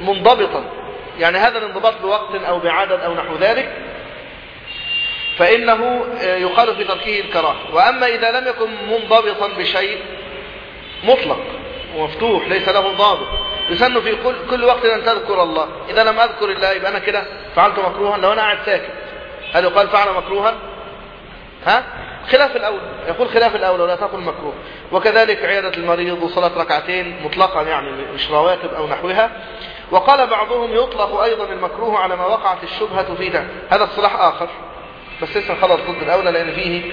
منضبطا يعني هذا الانضباط بوقت أو بعدد أو نحو ذلك فإنه يقال في تركه الكراهة. وأما إذا لم يكن منضبطا بشيء مطلق ومفتوح ليس له ضابط يسن في كل, كل وقت أن تذكر الله. إذا لم أذكر الله يبقى أنا كده فعلت مكروها لو أنا قاعد ساكت هل يقال فعل مكروها؟ ها؟ خلاف الأول. يقول خلاف الأول ولا تقل مكروه. وكذلك عيادة المريض وصلاة ركعتين مطلقا يعني مش رواتب أو نحوها. وقال بعضهم يطلق أيضا المكروه على ما وقعت الشبهة في ده. هذا الصلاح آخر. بس لسه خلص ضد الأولى لأن فيه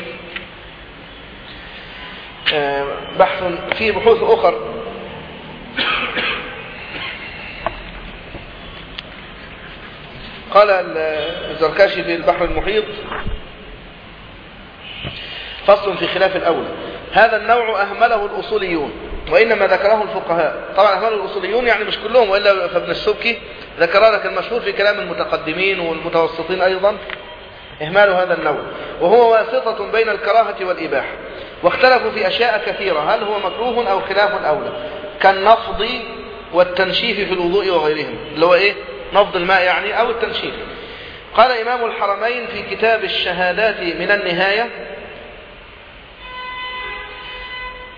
آه، بحث في بحوث أخر. قال الزركاشي في البحر المحيط فصل في خلاف الأولى هذا النوع أهمله الأصوليون وإنما ذكره الفقهاء. طبعا أهمله الأصوليون يعني مش كلهم وإلا فابن السبكي ذكر لك المشهور في كلام المتقدمين والمتوسطين أيضا. إهمال هذا النوع. وهو واسطة بين الكراهة والإباحة. واختلفوا في أشياء كثيرة. هل هو مكروه أو خلاف أولى كالنفض والتنشيف في الوضوء وغيرهم. اللي هو إيه؟ نفض الماء يعني أو التنشيف. قال إمام الحرمين في كتاب الشهادات من النهاية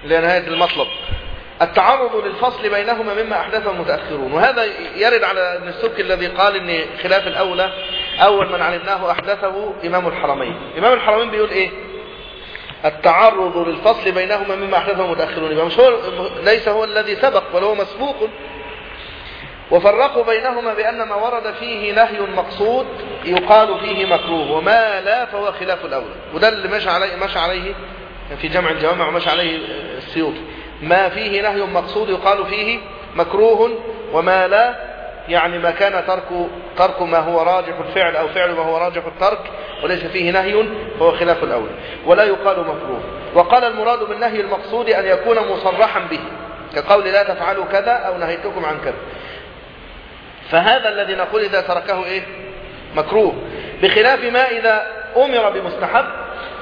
لنهاية المطلب. التعرض للفصل بينهما مما أحدثه المتأخرون. وهذا يرد على ابن السبك الذي قال إن خلاف الأولى أول من علمناه أحدثه إمام الحرمين. إمام الحرمين بيقول إيه؟ التعرض للفصل بينهما مما أحدثه المتأخرون. يبقى مش هو ليس هو الذي سبق بل هو مسبوق. وفرقوا بينهما بأن ما ورد فيه نهي مقصود يقال فيه مكروه وما لا فهو خلاف الأولى. وده اللي مشى عليه, مشى عليه في جمع الجوامع ومشى عليه السيوطي. ما فيه نهي مقصود يقال فيه مكروه وما لا يعني ما كان ترك ترك ما هو راجح الفعل أو فعل ما هو راجح الترك وليس فيه نهي فهو خلاف الأول. ولا يقال مكروه. وقال المراد بالنهي المقصود أن يكون مصرحا به كقول لا تفعلوا كذا أو نهيتكم عن كذا. فهذا الذي نقول إذا تركه إيه؟ مكروه. بخلاف ما إذا أمر بمستحب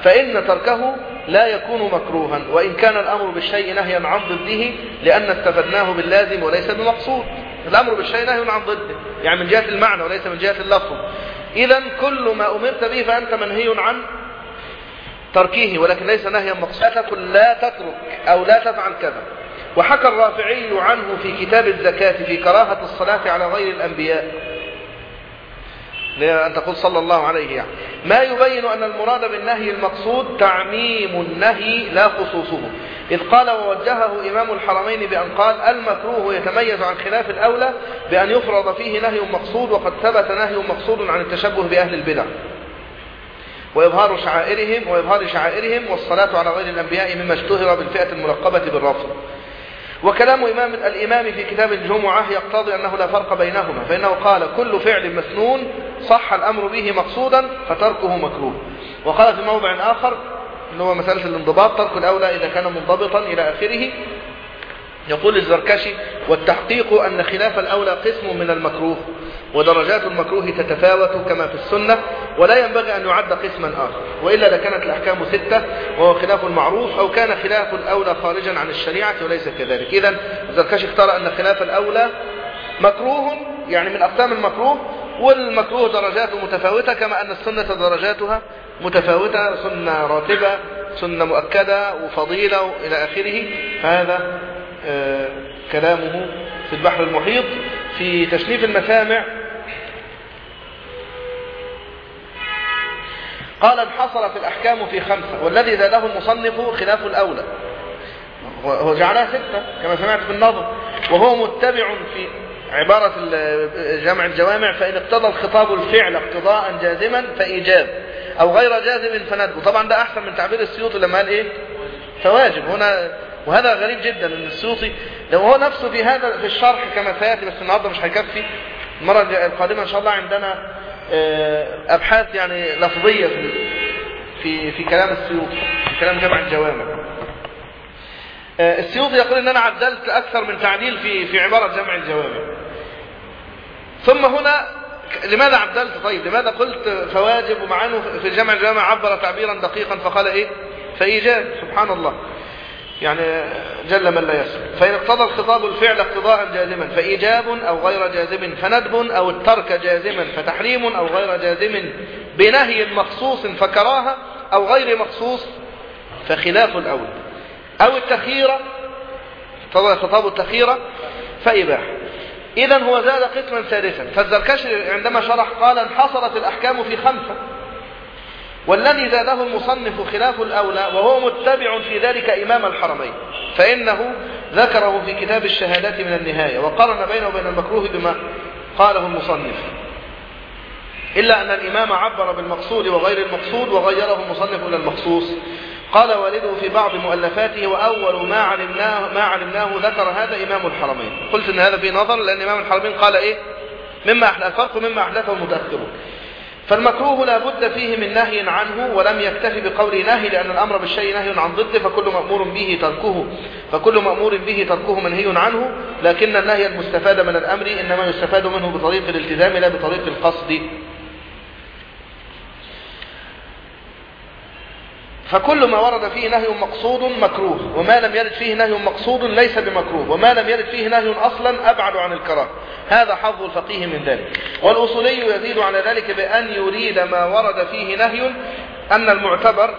فإن تركه لا يكون مكروها وإن كان الأمر بالشيء نهيا عن ضده لأن استفدناه باللازم وليس بمقصود الأمر بالشيء نهي عن ضده يعني من جهة المعنى وليس من جهة اللفظ. إذا كل ما أمرت به فأنت منهي عن تركه ولكن ليس نهيا مقصودا لا تترك أو لا تفعل كذا. وحكى الرافعي عنه في كتاب الزكاة في كراهة الصلاة على غير الأنبياء. أن تقول صلى الله عليه يعني. ما يبين أن المراد بالنهي المقصود تعميم النهي لا خصوصه. إذ قال ووجهه إمام الحرمين بأن قال المكروه يتميز عن خلاف الأولى بأن يفرض فيه نهي مقصود وقد ثبت نهي مقصود عن التشبه بأهل البدع. وإظهار شعائرهم وإظهار شعائرهم والصلاة على غير الأنبياء مما اشتهر بالفئة الملقبة بالرفض. وكلام إمام الإمام في كتاب الجمعة يقتضي أنه لا فرق بينهما فإنه قال كل فعل مسنون صح الأمر به مقصودا فتركه مكروه. وقال في موضع آخر اللي هو مسألة الانضباط ترك الأولى إذا كان منضبطا إلى آخره. يقول الزركشي والتحقيق أن خلاف الأولى قسم من المكروه ودرجات المكروه تتفاوت كما في السنة ولا ينبغي أن يعد قسما آخر. وإلا لكانت الأحكام ستة وهو خلاف المعروف أو كان خلاف الأولى خارجا عن الشريعة وليس كذلك. إذا الزركشي اختار أن خلاف الأولى مكروه يعني من أقسام المكروه والمكروه درجاته متفاوتة كما أن السنة درجاتها متفاوتة سنة راتبة سنة مؤكدة وفضيلة إلى آخره. فهذا آه كلامه في البحر المحيط. في تشريف المسامع قال انحصرت الأحكام في خمسة والذي زاده المصنف خلاف الأولى. هو جعلها ستة كما سمعت في النظر. وهو متبع في عبارة جمع الجوامع فإن اقتضى الخطاب الفعل اقتضاء جازما فإيجاب. أو غير جازم فندب وطبعا ده أحسن من تعبير السيوطي لما قال إيه؟ فواجب هنا وهذا غريب جدا إن السيوطي لو هو نفسه في هذا في الشرح كما سياتي بس النهارده مش هيكفي. المرة القادمة إن شاء الله عندنا أبحاث يعني لفظية في في في كلام السيوطي في كلام جمع الجوامع. السيوطي يقول إن أنا عدلت أكثر من تعديل في في عبارة جمع الجوامع. ثم هنا لماذا عدلت؟ طيب لماذا قلت فواجب ومع انه في جمع الجوامع عبر تعبيرا دقيقا؟ فقال إيه؟ فايجاب سبحان الله. يعني جل من لا يسر فإن اقتضى الخطاب الفعل اقتضاء جازما فإيجاب أو غير جازم فندب أو الترك جازما فتحريم أو غير جازم بنهي مخصوص فكراهة أو غير مخصوص فخلاف الأول. أو التخيرة اقتضى خطاب التخيرة فإباحة إذا هو زاد قسما ثالثا. فالزركشي عندما شرح قال انحصرت الأحكام في خمسة والذي زاده المصنف خلاف الأولى وهو متبع في ذلك إمام الحرمين فإنه ذكره في كتاب الشهادات من النهاية وقارن بينه وبين المكروه بما قاله المصنف. إلا أن الإمام عبر بالمقصود وغير المقصود وغيره المصنف إلى المخصوص. قال والده في بعض مؤلفاته وأول ما علمناه, ما علمناه ذكر هذا إمام الحرمين. قلت أن هذا فيه نظر لأن إمام الحرمين قال إيه؟ مما أحدث الفرق مما أحدثه المتأخرون فالمكروه لا بد فيه من نهي عنه ولم يكتفي بقول نهي لأن الأمر بالشيء نهي عن ضده فكل مأمور به تركه فكل مأمور به تركه منهي عنه لكن النهي المستفاد من الأمر إنما يستفاد منه بطريق الالتزام لا بطريق القصد. فكل ما ورد فيه نهي مقصود مكروه وما لم يرد فيه نهي مقصود ليس بمكروه وما لم يرد فيه نهي أصلا أبعد عن الكراهة. هذا حظ الفقيه من ذلك. والأصولي يزيد على ذلك بأن يريد ما ورد فيه نهي أن المعتبر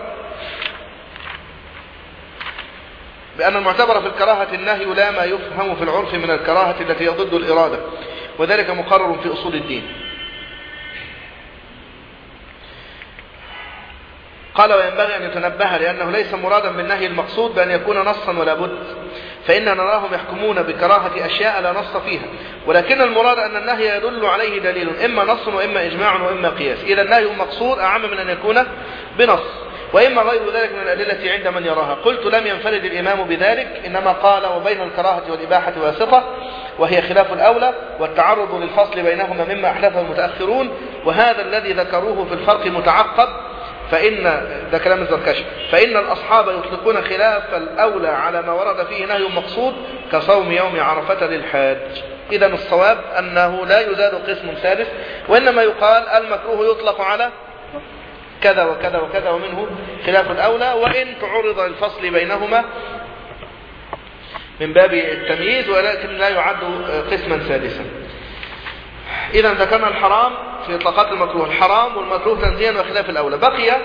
بأن المعتبر في الكراهة النهي لا ما يفهم في العرف من الكراهة التي يضد الإرادة وذلك مقرر في أصول الدين. قال وينبغي أن يتنبه لأنه ليس مرادا بالنهي المقصود بأن يكون نصا ولا بد. فإن نراهم يحكمون بكراهة أشياء لا نص فيها. ولكن المراد أن النهي يدل عليه دليل إما نص وإما إجماع وإما قياس. إذا النهي المقصود أعم من أن يكون بنص. وإما غير ذلك من الأدلة عند من يراها. قلت لم ينفرد الإمام بذلك إنما قال وبين الكراهة والإباحة واسطة وهي خلاف الأولى والتعرض للفصل بينهما مما أحدثه المتأخرون وهذا الذي ذكروه في الفرق متعقب فإن ده كلام الزركشي. فإن الأصحاب يطلقون خلاف الأولى على ما ورد فيه نهي مقصود كصوم يوم عرفة للحاج. إذا الصواب أنه لا يزاد قسم ثالث وإنما يقال المكروه يطلق على كذا وكذا وكذا ومنه خلاف الأولى وإن تعرض الفصل بينهما من باب التمييز ولكن لا يعد قسما سادسا إذا ذكرنا الحرام في إطلاقات المكروه الحرام والمكروه تنزيها وخلاف الأولى. بقي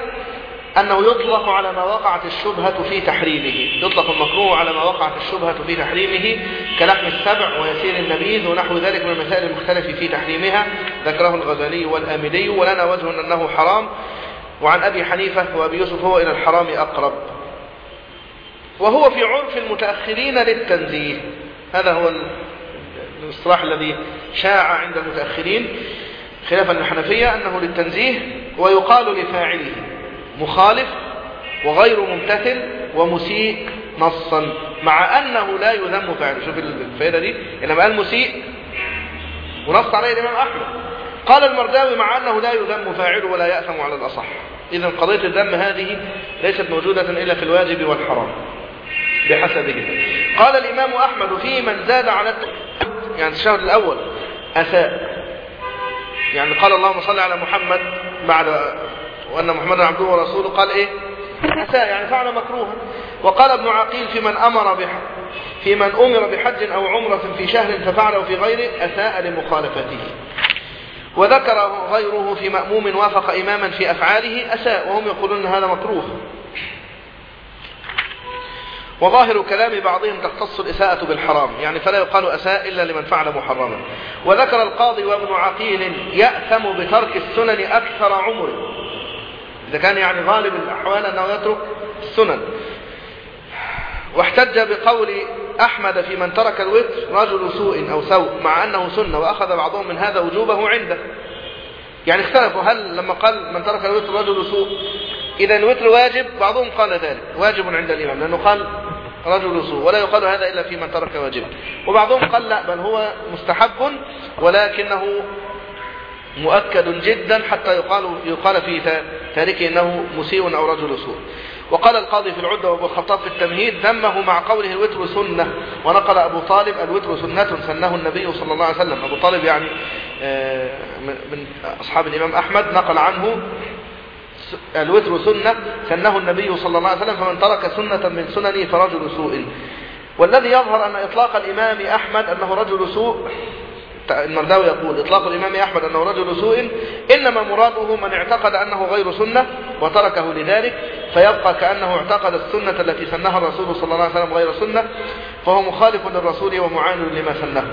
أنه يطلق على ما وقعت الشبهة في تحريمه. يطلق المكروه على ما وقعت الشبهة في تحريمه كلحم السبع ويسير النبيذ ونحو ذلك من المسائل المختلف في تحريمها. ذكره الغزالي والآمدي ولنا وجه أنه حرام. وعن أبي حنيفة وأبي يوسف هو إلى الحرام أقرب. وهو في عرف المتأخرين للتنزيه. هذا هو الاصطلاح الذي شاع عند المتأخرين خلافا للحنفية أنه للتنزيه ويقال لفاعله مخالف وغير ممتثل ومسيء نصا مع أنه لا يذم فاعله. شوف الفائدة دي إنما قال مسيء ونص عليه الإمام أحمد. قال المرداوي مع أنه لا يذم فاعله ولا يأثم على الأصح. إذا قضية الذم هذه ليست موجودة إلا في الواجب والحرام بحسبه قال الإمام أحمد في من زاد على يعني الشهر الأول أساء يعني قال اللهم صل على محمد بعد وأن محمدا عبده ورسوله قال إيه؟ أساء يعني فعل مكروها وقال ابن عقيل في من أمر بح في من أمر بحج أو عمرة في شهر ففعله في غيره أساء لمخالفته. وذكر غيره في مأموم وافق إماما في أفعاله أساء وهم يقولون هذا مكروه. وظاهر كلام بعضهم تختص الإساءة بالحرام يعني فلا يقال أساء إلا لمن فعل محرما. وذكر القاضي وابن عقيل يأثم بترك السنن أكثر عمره إذا كان يعني غالب الأحوال أنه يترك السنن. واحتج بقول أحمد في من ترك الوتر رجل سوء أو سوء مع أنه سنة وأخذ بعضهم من هذا وجوبه عنده. يعني اختلفوا هل لما قال من ترك الوتر رجل سوء إذا الوتر واجب؟ بعضهم قال ذلك واجب عند الإمام لأنه قال رجل سوء ولا يقال هذا إلا في من ترك واجبا. وبعضهم قال لا بل هو مستحب ولكنه مؤكد جدا حتى يقال يقال في تاركه إنه مسيء أو رجل سوء. وقال القاضي في العدة وابو الخطاب في التمهيد ذمه مع قوله الوتر سنة. ونقل أبو طالب الوتر سنة سنه النبي صلى الله عليه وسلم. أبو طالب يعني من أصحاب الإمام أحمد نقل عنه الوتر سنة سنه النبي صلى الله عليه وسلم فمن ترك سنة من سننه فرجل سوء. والذي يظهر أن إطلاق الإمام أحمد أنه رجل سوء المرداوي يقول إطلاق الإمام أحمد أنه رجل سوء إنما مراده من اعتقد أنه غير سنة وتركه لذلك فيبقى كأنه اعتقد السنة التي سنها الرسول صلى الله عليه وسلم غير سنة فهو مخالف للرسول ومعاند لما سنه.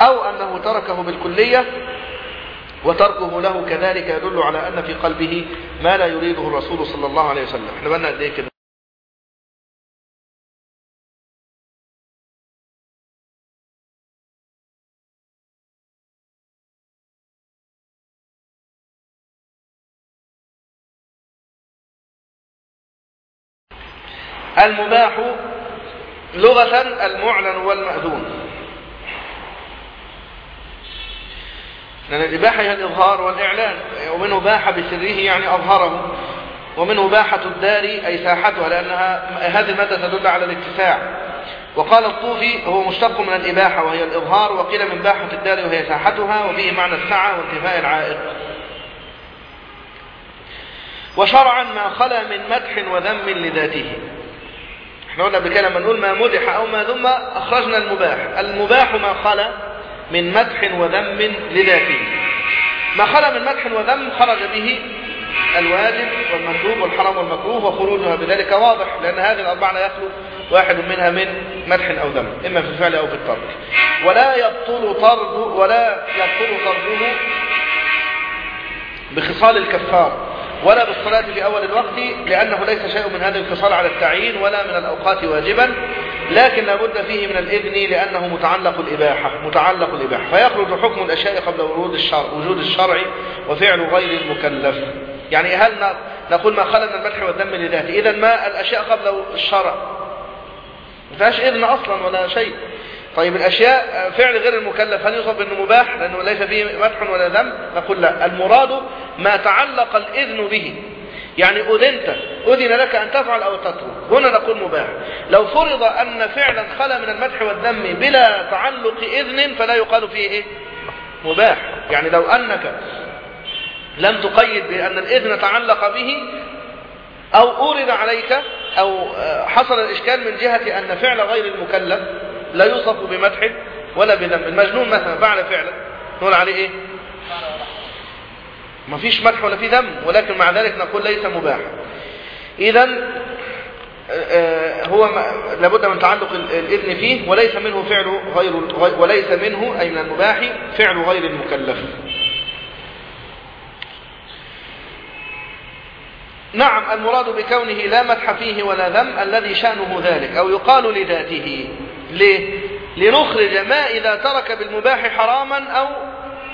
أو أنه تركه بالكلية وتركه له كذلك يدل على أن في قلبه ما لا يريده الرسول صلى الله عليه وسلم. إحنا بقى قد إيه كده؟ المباح لغة المعلن والمأذون. لأن الإباحة هي الإظهار والإعلان ومنه باح بسره يعني أظهره ومنه باحة الدار أي ساحتها لأنها هذه المادة تدل على الاتساع. وقال الطوفي هو مشتق من الإباحة وهي الإظهار وقيل من باحة الدار وهي ساحتها وفيه معنى السعة وانتفاء العائق وشرعا ما خلا من مدح وذم لذاته. إحنا قلنا بكده لما نقول ما مدح أو ما ذم أخرجنا المباح. المباح ما خلا من مدح وذم لذاته. ما خلا من مدح وذم خرج به الواجب والمندوب والحرام والمكروه وخروجها بذلك واضح لأن هذه الأربعة لا يخلو واحد منها من مدح أو ذم إما في الفعل أو في الترك. ولا يبطل طرد ولا يبطل طرده بخصال الكفار. ولا بالصلاة في أول الوقت لأنه ليس شيء من هذه الخصال على التعيين ولا من الأوقات واجبا لكن لابد فيه من الإذن لأنه متعلق الإباحة متعلق الإباحة فيخرج حكم الأشياء قبل ورود الشرع وجود الشرع وفعل غير المكلف. يعني هل نقول ما خلى من المدح والذم لذاته. إذا ما الأشياء قبل الشرع؟ ما فيهاش إذن أصلا ولا شيء. طيب الأشياء فعل غير المكلف هل يوصف أنه مباح لأنه ليس فيه مدح ولا ذم؟ نقول لا. المراد ما تعلق الإذن به. يعني أذنت أذن لك أن تفعل أو تترك. هنا نقول مباح. لو فرض أن فعلا خلا من المدح والذم بلا تعلق إذن فلا يقال فيه إيه؟ مباح. يعني لو أنك لم تقيد بأن الإذن تعلق به أو أورد عليك أو حصل الإشكال من جهة أن فعل غير المكلف لا يوصف بمدح ولا بذنب. المجنون مثلا فعل فعلا. نقول عليه إيه؟ ما فيش مدح ولا في ذم ولكن مع ذلك نقول ليس مباحا إذا هو لابد من تعلق الإذن فيه وليس منه فعل غير وليس منه أي من المباح فعل غير المكلف. نعم المراد بكونه لا مدح فيه ولا ذم الذي شأنه ذلك أو يقال لذاته. ليه؟ لنخرج ما إذا ترك بالمباح حراما أو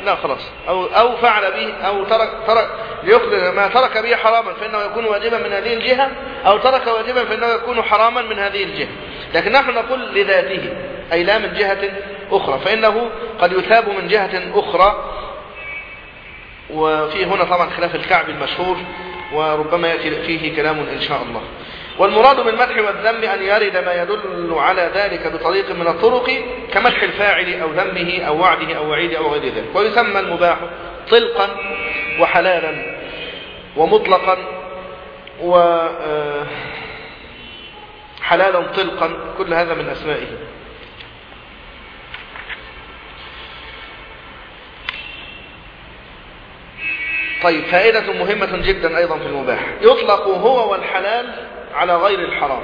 لا خلاص. أو, أو فعل به أو ترك, ترك ليخرج ما ترك به حراما فإنه يكون واجبا من هذه الجهة أو ترك واجبا فإنه يكون حراما من هذه الجهة. لكن نحن نقول لذاته أي لا من جهة أخرى فإنه قد يثاب من جهة أخرى. وفي هنا طبعا خلاف الكعب المشهور وربما يأتي فيه كلام إن شاء الله. والمراد بالمدح والذم أن يرد ما يدل على ذلك بطريق من الطرق كمدح الفاعل أو ذمه أو وعده أو وعيده أو غير ذلك ويسمى المباح طلقا وحلالا ومطلقا وحلالا طلقا كل هذا من أسمائه. طيب فائدة مهمة جدا أيضا في المباح. يطلق هو والحلال على غير الحرام.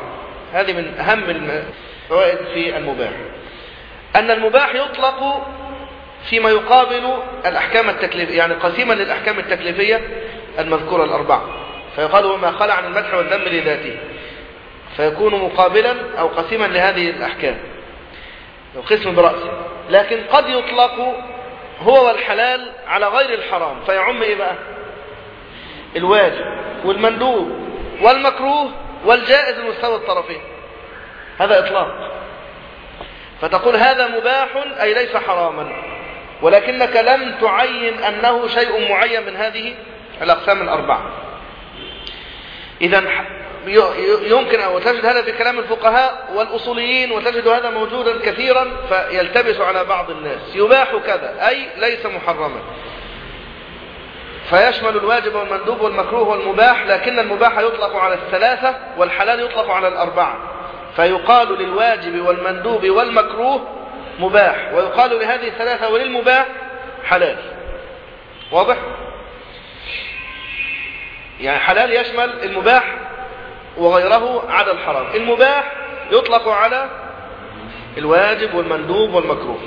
هذه من أهم الفوائد في المباح. أن المباح يطلق فيما يقابل الأحكام التكليفية يعني قسيما للأحكام التكليفية المذكورة الأربعة. فيقال وما خلع عن المدح والذم لذاته. فيكون مقابلا أو قسيما لهذه الأحكام. القسم برأسه. لكن قد يطلق هو والحلال على غير الحرام. فيعم إيه بقى؟ الواجب والمندوب والمكروه والجائز المستوى الطرفين. هذا إطلاق. فتقول هذا مباح أي ليس حراما. ولكنك لم تعين أنه شيء معين من هذه الأقسام الأربعة. إذا يمكن أن تجد هذا في كلام الفقهاء والأصوليين وتجد هذا موجودا كثيرا فيلتبس على بعض الناس. يباح كذا أي ليس محرما. فيشمل الواجب والمندوب والمكروه والمباح لكن المباح يطلق على الثلاثة والحلال يطلق على الأربعة. فيقال للواجب والمندوب والمكروه مباح ويقال لهذه الثلاثة وللمباح حلال. واضح؟ يعني حلال يشمل المباح وغيره على الحرام. المباح يطلق على الواجب والمندوب والمكروه.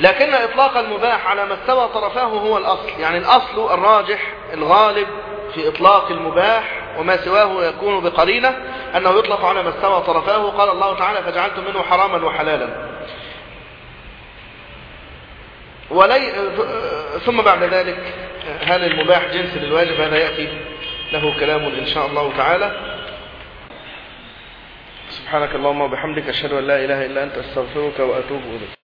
لكن إطلاق المباح على ما استوى طرفاه هو الأصل. يعني الأصل الراجح الغالب في إطلاق المباح وما سواه يكون بقرينة أنه يطلق على ما استوى طرفاه. قال الله تعالى فجعلتم منه حراما وحلالا. ولي ثم بعد ذلك هل المباح جنس للواجب؟ هذا يأتي له كلام إن شاء الله تعالى. سبحانك اللهم وبحمدك أشهد أن لا إله إلا أنت أستغفرك وأتوب إليك.